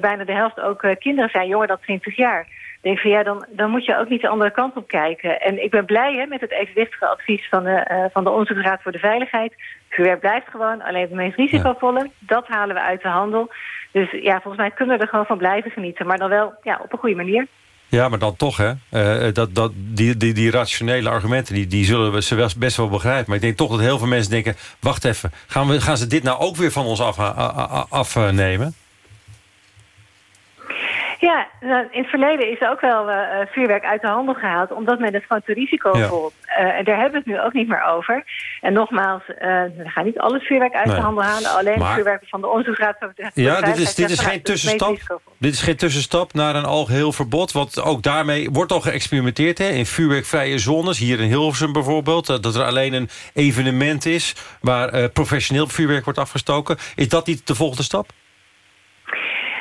bijna de helft ook kinderen zijn, jonger dan 20 jaar. Denk van ja, dan, dan moet je ook niet de andere kant op kijken. En ik ben blij hè, met het evenwichtige advies van de, eh, van de Onderzoeksraad voor de Veiligheid. Vuurwerk blijft gewoon, alleen de meest risicovolle, dat halen we uit de handel. Dus ja, volgens mij kunnen we er gewoon van blijven genieten, maar dan wel ja, op een goede manier. Ja, maar dan toch, hè. Eh, dat, dat, die, die, die rationele argumenten, die, die zullen we ze best wel begrijpen. Maar ik denk toch dat heel veel mensen denken... wacht even, gaan, we, gaan ze dit nou ook weer van ons afnemen? Af, afnemen? Ja, nou, in het verleden is ook wel eh, eh, vuurwerk uit de handel gehaald... omdat men het gewoon te risicovol vond. Eh, en daar hebben we het nu ook niet meer over. En nogmaals, we gaan niet alles vuurwerk uit Nee. de handel halen... alleen Maar- vuurwerk van de onderzoeksraad Ja, dit is, dit is geen tussenstap. Dit is geen tussenstap naar een algeheel verbod. Want ook daarmee wordt al geëxperimenteerd hè, in vuurwerkvrije zones. Hier in Hilversum bijvoorbeeld. Dat er alleen een evenement is waar professioneel vuurwerk wordt afgestoken. Is dat niet de volgende stap?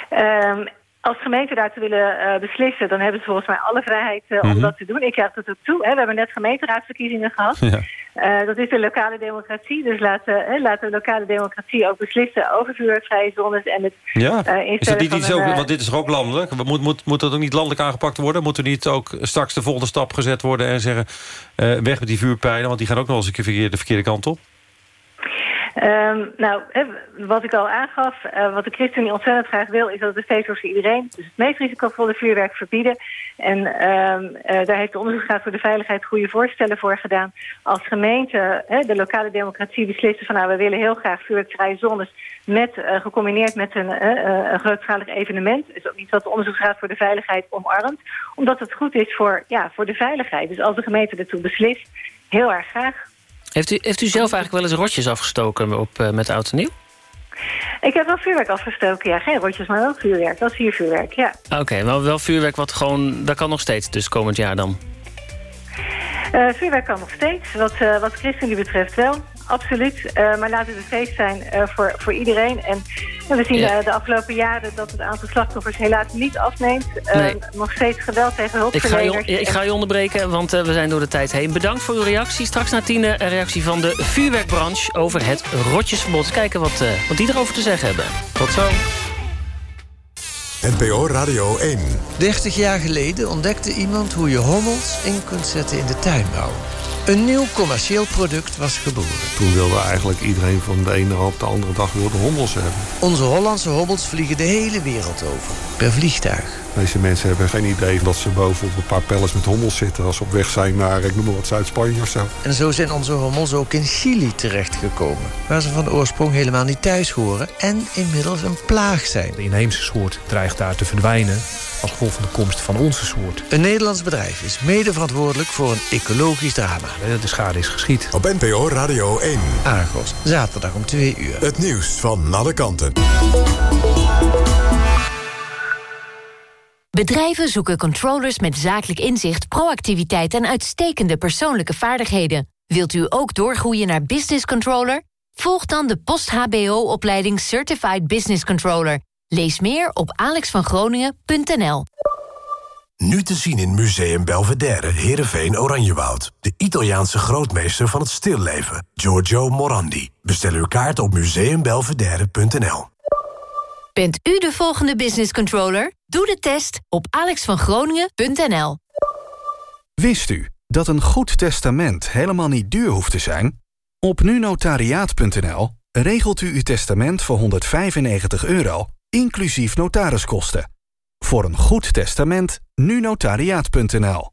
Ehm, als gemeenten daartoe willen eh, beslissen... dan hebben ze volgens mij alle vrijheid eh, om Mhm. dat te doen. Ik krijg dat ook toe. Hè. We hebben net gemeenteraadsverkiezingen gehad. Ja. Eh, dat is de lokale democratie. Dus laten, hè, laten de lokale democratie ook beslissen over vuurwerkvrije zones... en het Ja, is dat niet van iets een, ook, want dit is ook landelijk? Moet, moet, moet dat ook niet landelijk aangepakt worden? Moet er niet ook straks de volgende stap gezet worden en zeggen... weg met die vuurpijlen, want die gaan ook nog eens een keer de verkeerde kant op? Ehm, nou, wat ik al aangaf, eh, wat de ChristenUnie ontzettend graag wil... is dat feest wordt voor iedereen. Dus het meest risicovolle vuurwerk verbieden. En eh, daar heeft de Onderzoeksraad voor de Veiligheid goede voorstellen voor gedaan. Als gemeente hè, de lokale democratie beslissen van... nou, we willen heel graag vuurwerkvrije zones... Met, eh, gecombineerd met een, een grootschalig evenement. is ook iets wat de Onderzoeksraad voor de Veiligheid omarmt. Omdat het goed is voor, ja, voor de veiligheid. Dus als de gemeente ertoe beslist, heel erg graag. Heeft u, heeft u zelf eigenlijk wel eens rotjes afgestoken op, eh, met oud en nieuw? Ik heb wel vuurwerk afgestoken, ja. Geen rotjes, maar wel vuurwerk. Dat is hier vuurwerk, ja. Oké, wel, wel vuurwerk wat gewoon... Dat kan nog steeds, dus komend jaar dan. Eh, vuurwerk kan nog steeds. Wat, eh wat betreft wel, absoluut. Eh, maar laat het een feest zijn eh, voor, voor iedereen. En we zien Ja. eh, de afgelopen jaren dat het aantal slachtoffers helaas niet afneemt. Eh, Nee. Nog steeds geweld tegen Ik ga, hulpverleners. je, ik ga je onderbreken, want eh, we zijn door de tijd heen. Bedankt voor uw reactie. Straks na tien een reactie van de vuurwerkbranche... over het rotjesverbod. Kijken wat, eh, wat die erover te zeggen hebben. Tot zo. NPO Radio 1. 30 jaar geleden ontdekte iemand hoe je hommels in kunt zetten in de tuinbouw. Een nieuw commercieel product was geboren. Toen wilde eigenlijk iedereen van de ene op de andere dag wilde hommels hebben. Onze Hollandse hobbels vliegen de hele wereld over, per vliegtuig. Deze mensen hebben geen idee dat ze boven op een paar pallets met hommels zitten... als ze op weg zijn naar, ik noem maar wat, Zuid-Spanje of zo. En zo zijn onze hommels ook in Chili terechtgekomen... waar ze van oorsprong helemaal niet thuis horen... en inmiddels een plaag zijn. De inheemse soort dreigt daar te verdwijnen als gevolg van de komst van onze soort. Een Nederlands bedrijf is mede verantwoordelijk voor een ecologisch drama. De schade is geschied. Op NPO Radio 1. Argos, zaterdag om 2 uur. Het nieuws van alle kanten. Bedrijven zoeken controllers met zakelijk inzicht, proactiviteit en uitstekende persoonlijke vaardigheden. Wilt u ook doorgroeien naar business controller? Volg dan de post-HBO-opleiding Certified Business Controller. Lees meer op alexvangroningen.nl. Nu te zien in Museum Belvedere, Heerenveen, Oranjewoud. De Italiaanse grootmeester van het stilleven, Giorgio Morandi. Bestel uw kaart op museumbelvedere.nl. Bent u de volgende business controller? Doe de test op alexvangroningen.nl. Wist u dat een goed testament helemaal niet duur hoeft te zijn? Op nunotariaat.nl regelt u uw testament voor 195 euro, inclusief notariskosten. Voor een goed testament, nunotariaat.nl.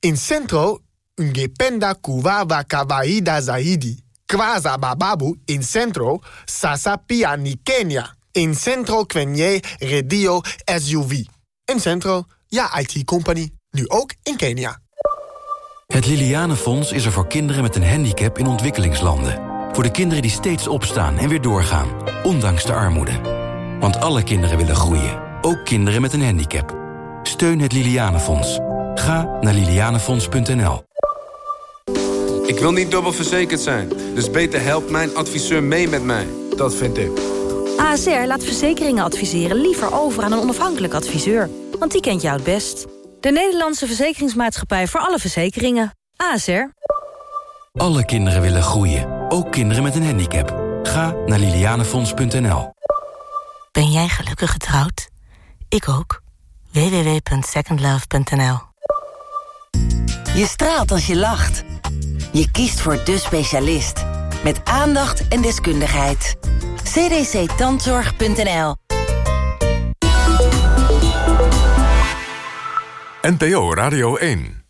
In Centro, ungependa kuwawa kawaida zaidi. Kwaza bababu in Centro, sasa pia ni Kenya. In Centro kwenye radio SUV. In Centro, ja IT-company. Nu ook in Kenia. Het Lilianenfonds is er voor kinderen met een handicap in ontwikkelingslanden. Voor de kinderen die steeds opstaan en weer doorgaan, ondanks de armoede. Want alle kinderen willen groeien, ook kinderen met een handicap. Steun het Lilianenfonds. Ga naar lilianenfonds.nl. Ik wil niet dubbel verzekerd zijn, dus beter helpt mijn adviseur mee met mij. Dat vind ik. ASR laat verzekeringen adviseren liever over aan een onafhankelijk adviseur. Want die kent jou het best. De Nederlandse Verzekeringsmaatschappij voor alle verzekeringen. ASR. Alle kinderen willen groeien, ook kinderen met een handicap. Ga naar lilianefonds.nl. Ben jij gelukkig getrouwd? Ik ook. www.secondlove.nl Je straalt als je lacht. Je kiest voor de specialist. Met aandacht en deskundigheid. cdctandzorg.nl NPO Radio 1